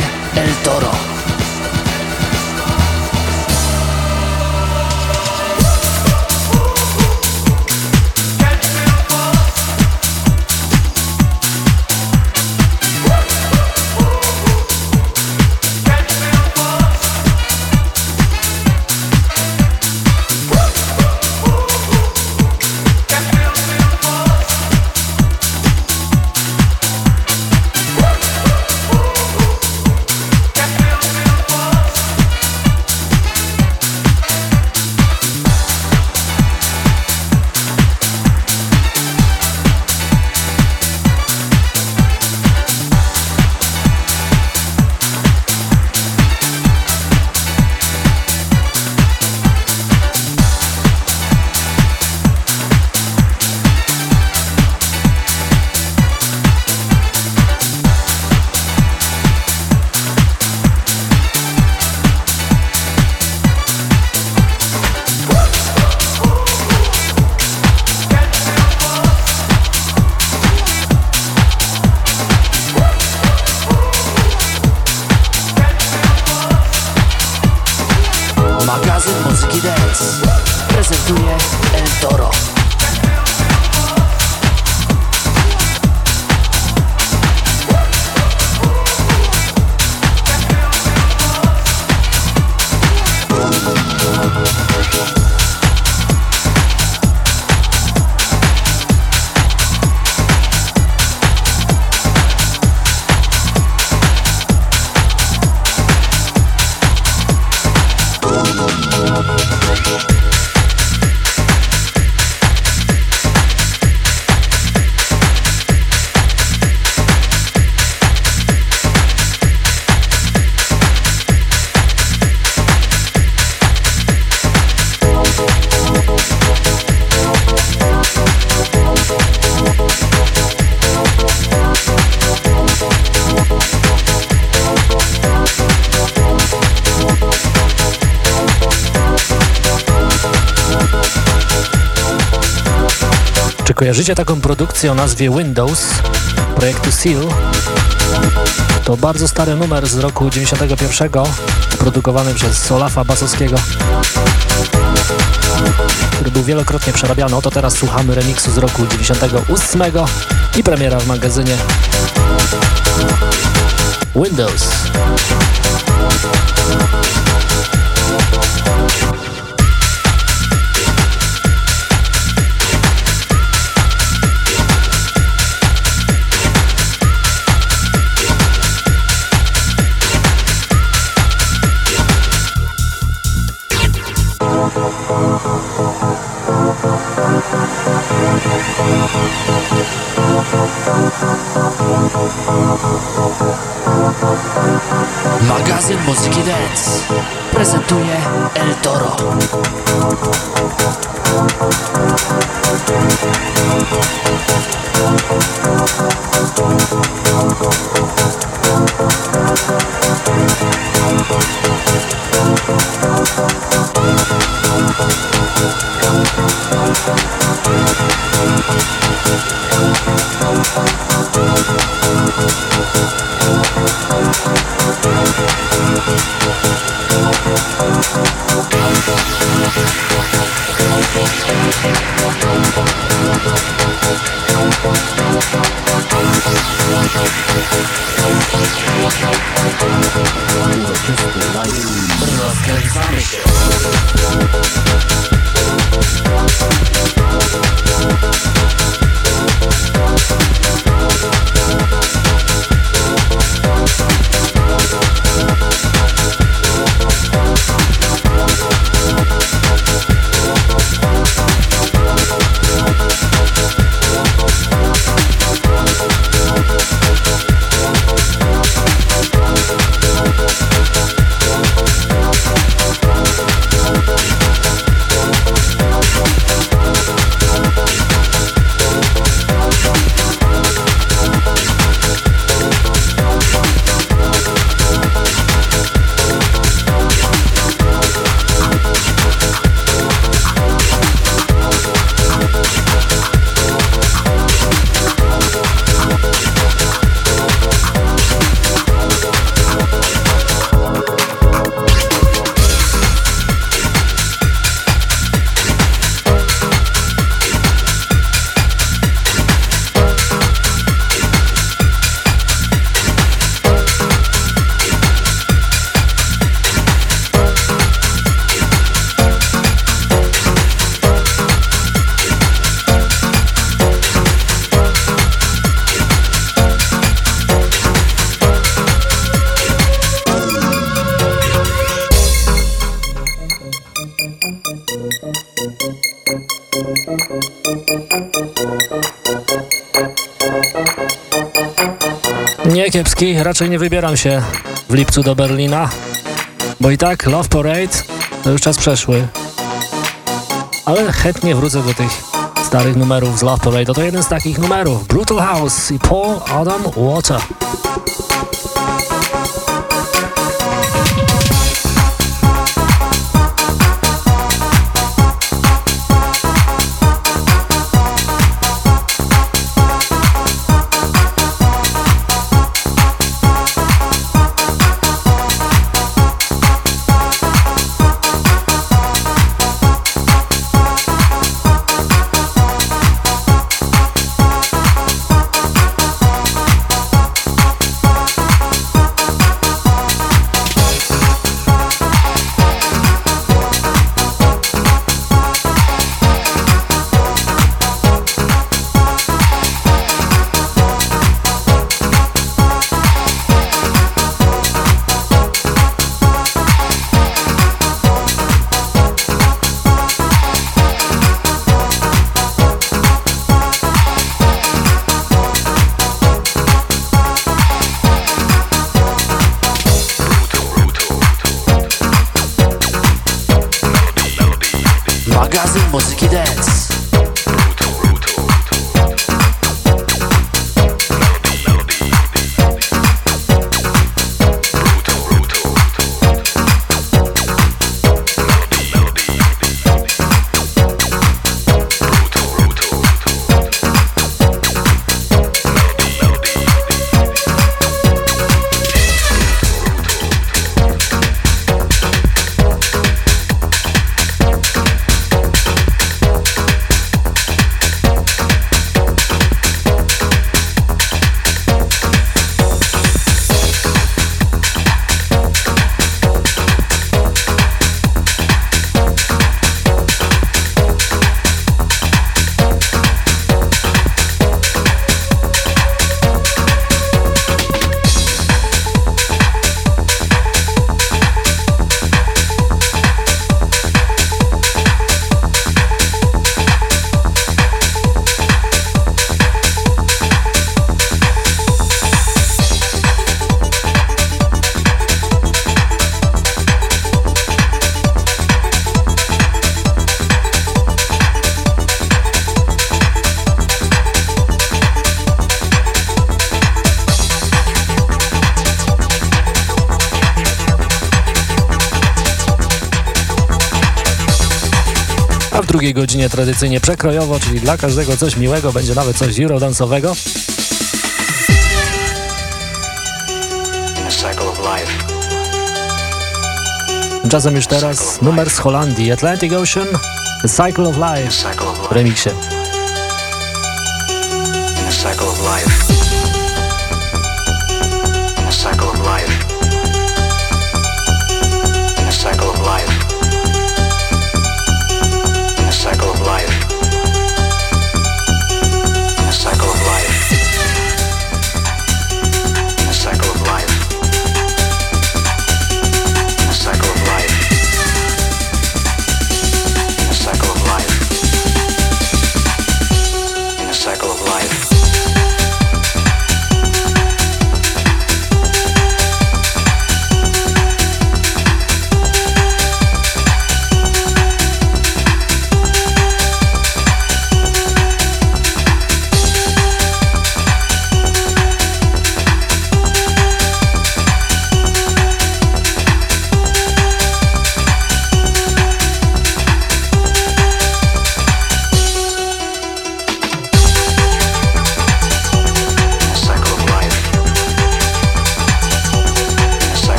kojarzycie taką produkcję o nazwie Windows projektu Seal, to bardzo stary numer z roku 91, produkowany przez Olafa Basowskiego, który był wielokrotnie przerabiany. Oto teraz słuchamy remiksu z roku 98 i premiera w magazynie Windows. El Toro. Rozkręcamy kiepski, raczej nie wybieram się w lipcu do Berlina, bo i tak Love Parade to już czas przeszły. Ale chętnie wrócę do tych starych numerów z Love Parade. To jeden z takich numerów. Brutal House i Paul Adam Water. drugiej godzinie tradycyjnie przekrojowo, czyli dla każdego coś miłego, będzie nawet coś eurodansowego. Jazzem już teraz numer z Holandii, Atlantic Ocean, The Cycle of Life, remiksie.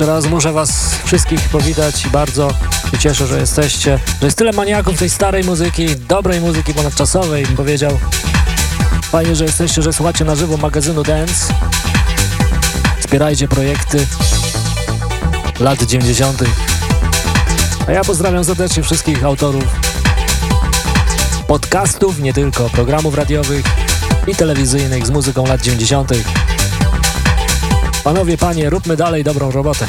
jeszcze raz muszę Was wszystkich powitać i bardzo się cieszę, że jesteście, że jest tyle maniaków tej starej muzyki, dobrej muzyki ponadczasowej, powiedział. Fajnie, że jesteście, że słuchacie na żywo magazynu Dance. Wspierajcie projekty lat 90. A ja pozdrawiam serdecznie wszystkich autorów podcastów, nie tylko programów radiowych i telewizyjnych z muzyką lat 90. Panowie, panie, róbmy dalej dobrą robotę.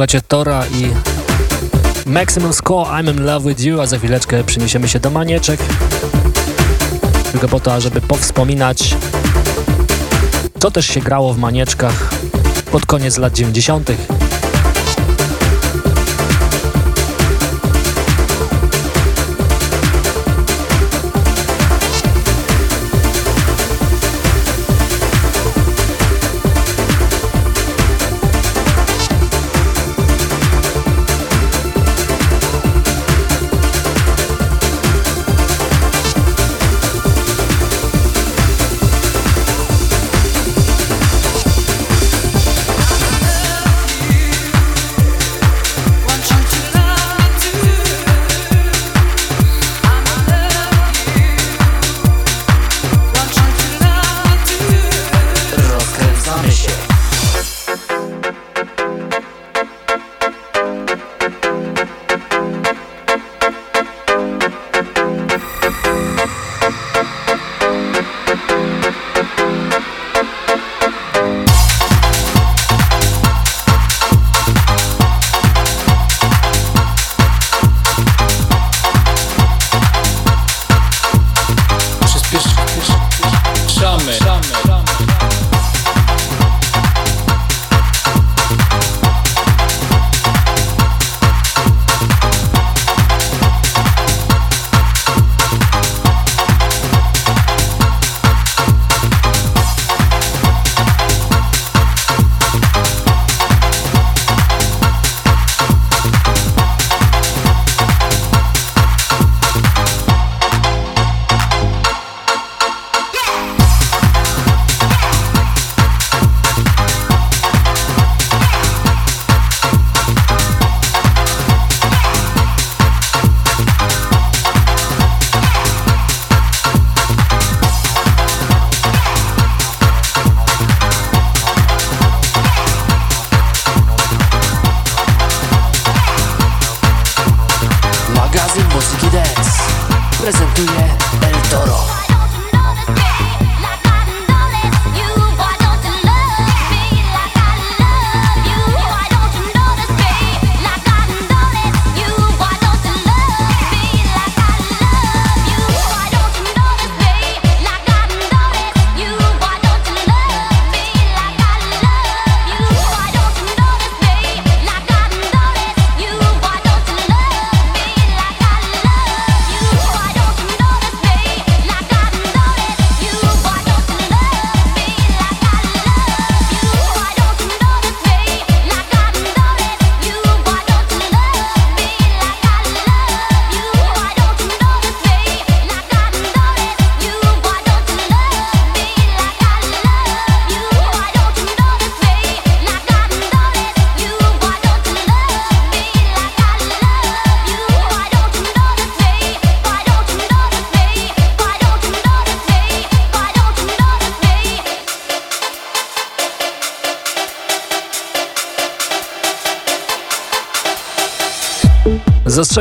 Słuchajcie Tora i Maximum Score I'm in Love With You, a za chwileczkę przeniesiemy się do Manieczek. Tylko po to, żeby powspominać, co też się grało w Manieczkach pod koniec lat 90.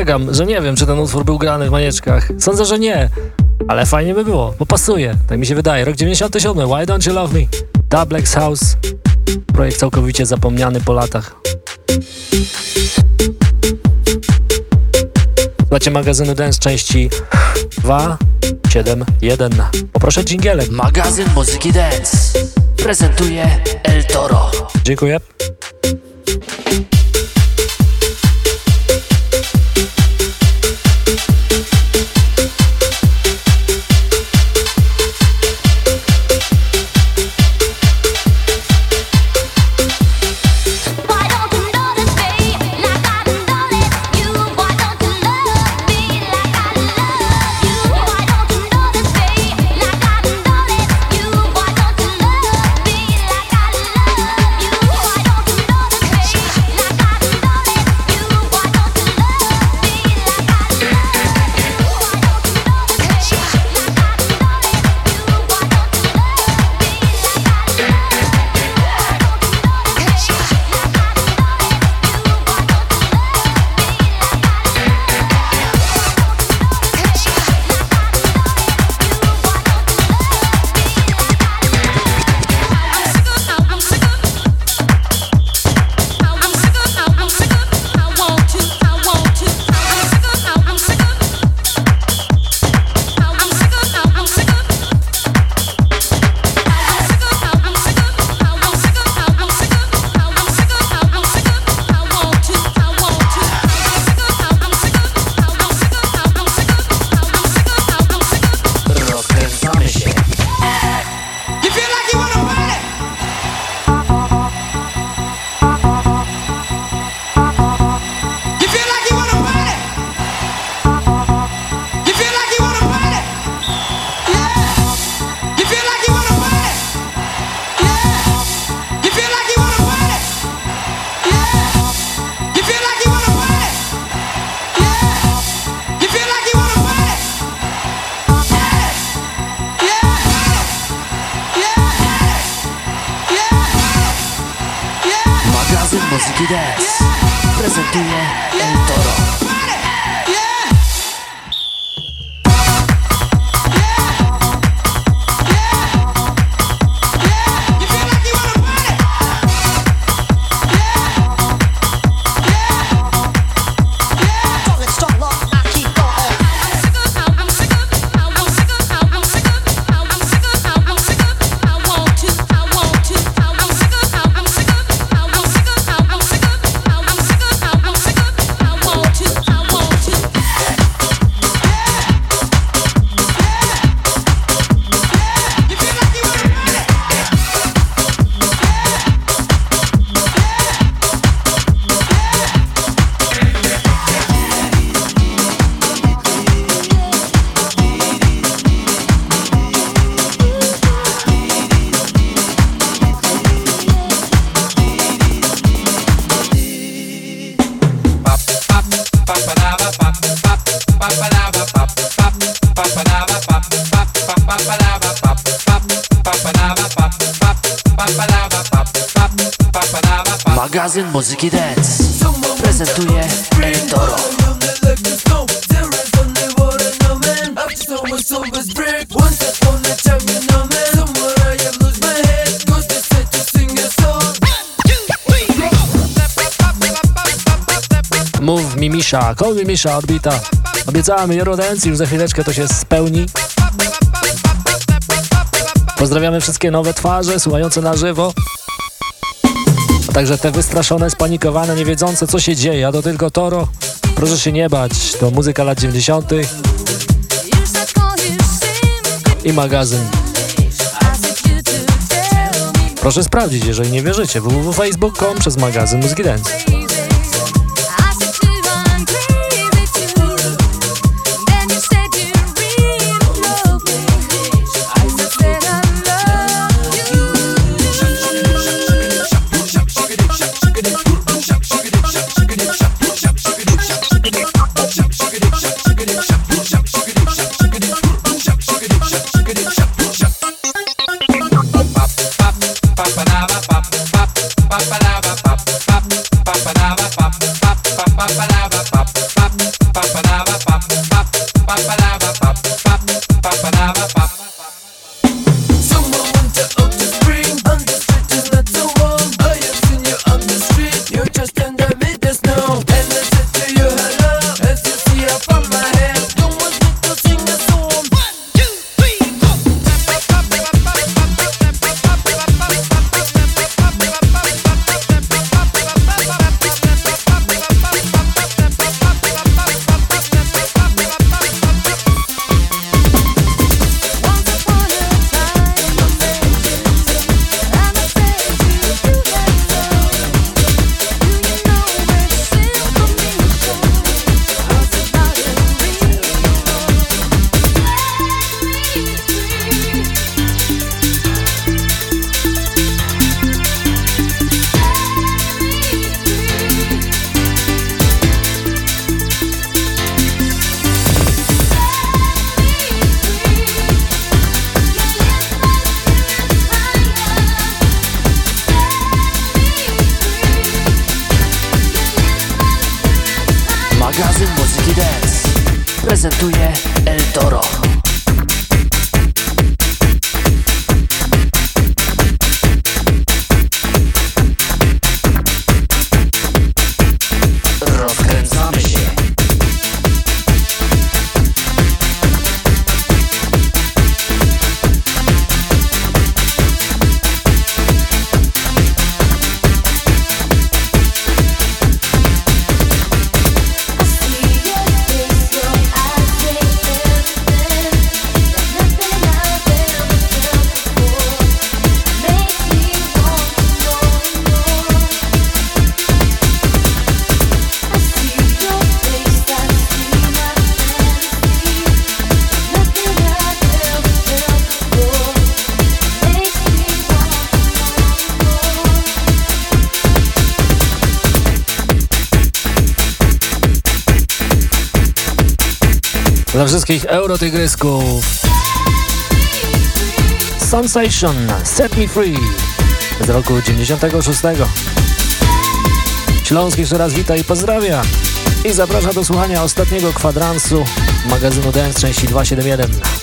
Zastrzegam, że nie wiem, czy ten utwór był grany w Manieczkach. Sądzę, że nie, ale fajnie by było, bo pasuje. Tak mi się wydaje. Rok 97, Why Don't You Love Me? X House. Projekt całkowicie zapomniany po latach. Słuchajcie magazynu Dance części 2, 7, 1. Poproszę dżingielek. Magazyn Muzyki Dance prezentuje El Toro. Dziękuję. Mi Misza, orbita. Obiecałem Eurodance, już za chwileczkę to się spełni. Pozdrawiamy wszystkie nowe twarze słuchające na żywo. A także te wystraszone, spanikowane, nie wiedzące co się dzieje, a to tylko Toro. Proszę się nie bać, to muzyka lat 90. i magazyn. Proszę sprawdzić, jeżeli nie wierzycie, www.facebook.com przez magazyn Muzyki Dance. Eurotygrysków Sensation Set Me Free z roku 96. Śląsk jeszcze raz wita i pozdrawia. I zaprasza do słuchania ostatniego kwadransu magazynu Dance części 271.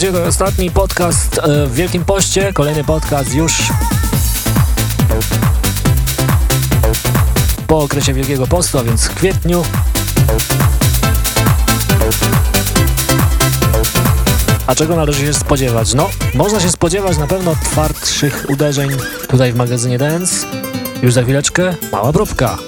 To ostatni podcast e, w Wielkim Poście. Kolejny podcast już po okresie Wielkiego Postu, a więc w kwietniu. A czego należy się spodziewać? No, można się spodziewać na pewno twardszych uderzeń tutaj w magazynie Dance. Już za chwileczkę mała próbka.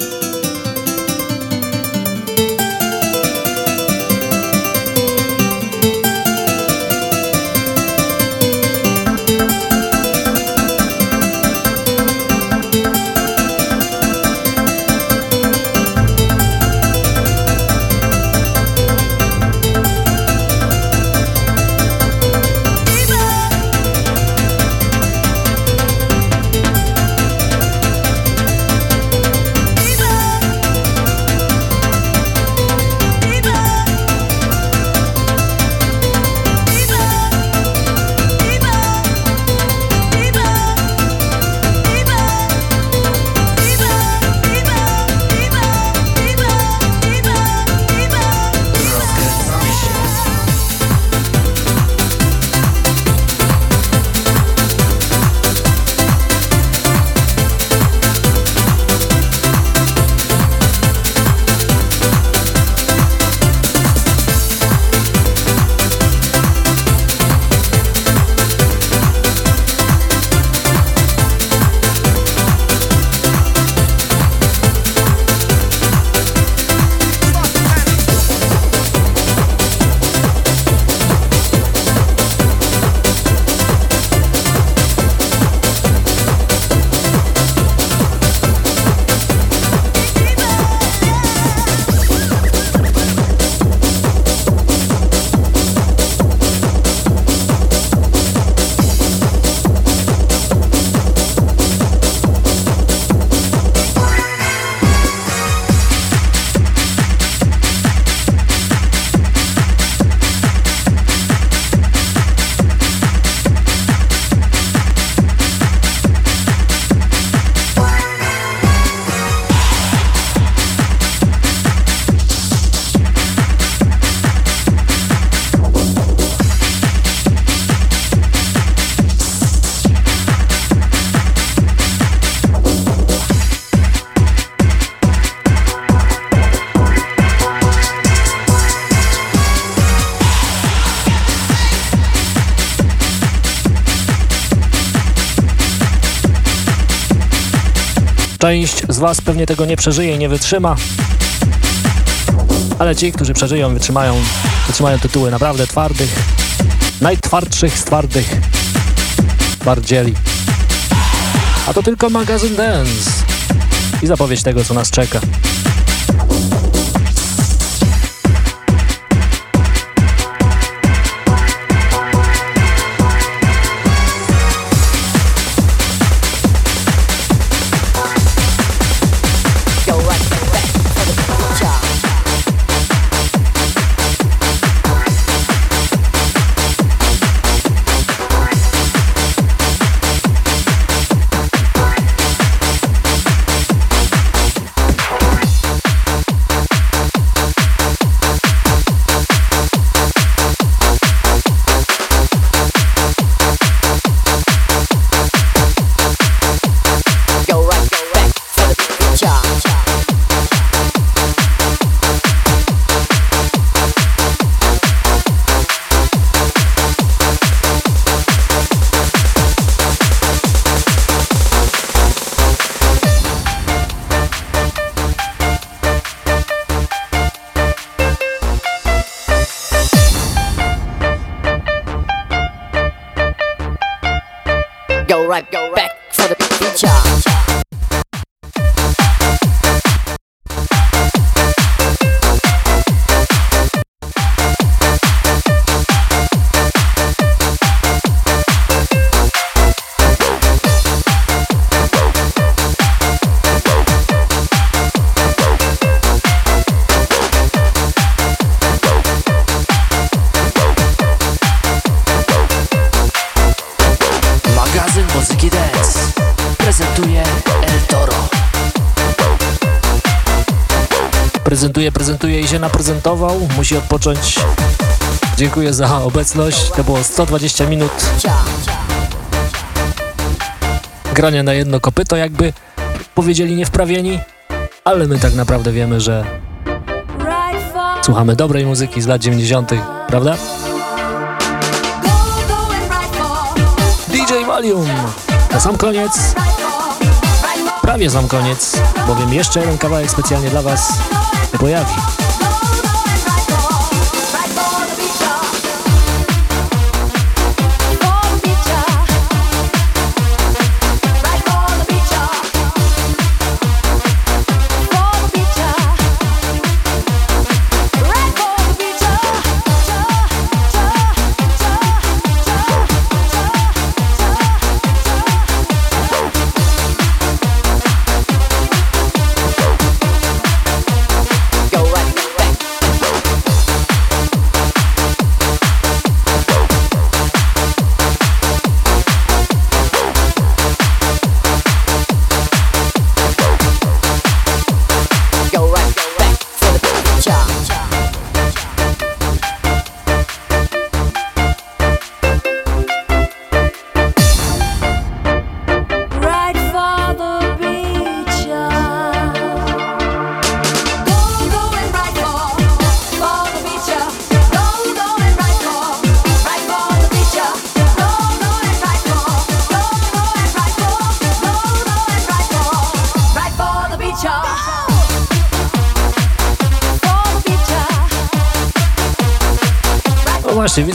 Was pewnie tego nie przeżyje i nie wytrzyma, ale ci, którzy przeżyją, wytrzymają, wytrzymają tytuły naprawdę twardych, najtwardszych z twardych twardzieli. A to tylko magazyn Dance i zapowiedź tego, co nas czeka. Naprezentował. Musi odpocząć. Dziękuję za obecność. To było 120 minut grania na jedno kopyto, jakby powiedzieli niewprawieni. Ale my tak naprawdę wiemy, że słuchamy dobrej muzyki z lat 90., prawda? DJ Valium. Na sam koniec, prawie sam koniec, bowiem jeszcze jeden kawałek specjalnie dla Was się pojawi.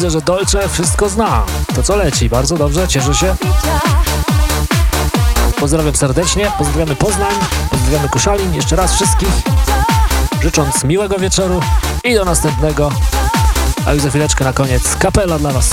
Widzę, że Dolce wszystko zna. To co leci? Bardzo dobrze, cieszę się. Pozdrawiam serdecznie, pozdrawiamy Poznań, pozdrawiamy Koszalin, jeszcze raz wszystkich, życząc miłego wieczoru i do następnego. A już za chwileczkę na koniec kapela dla Was.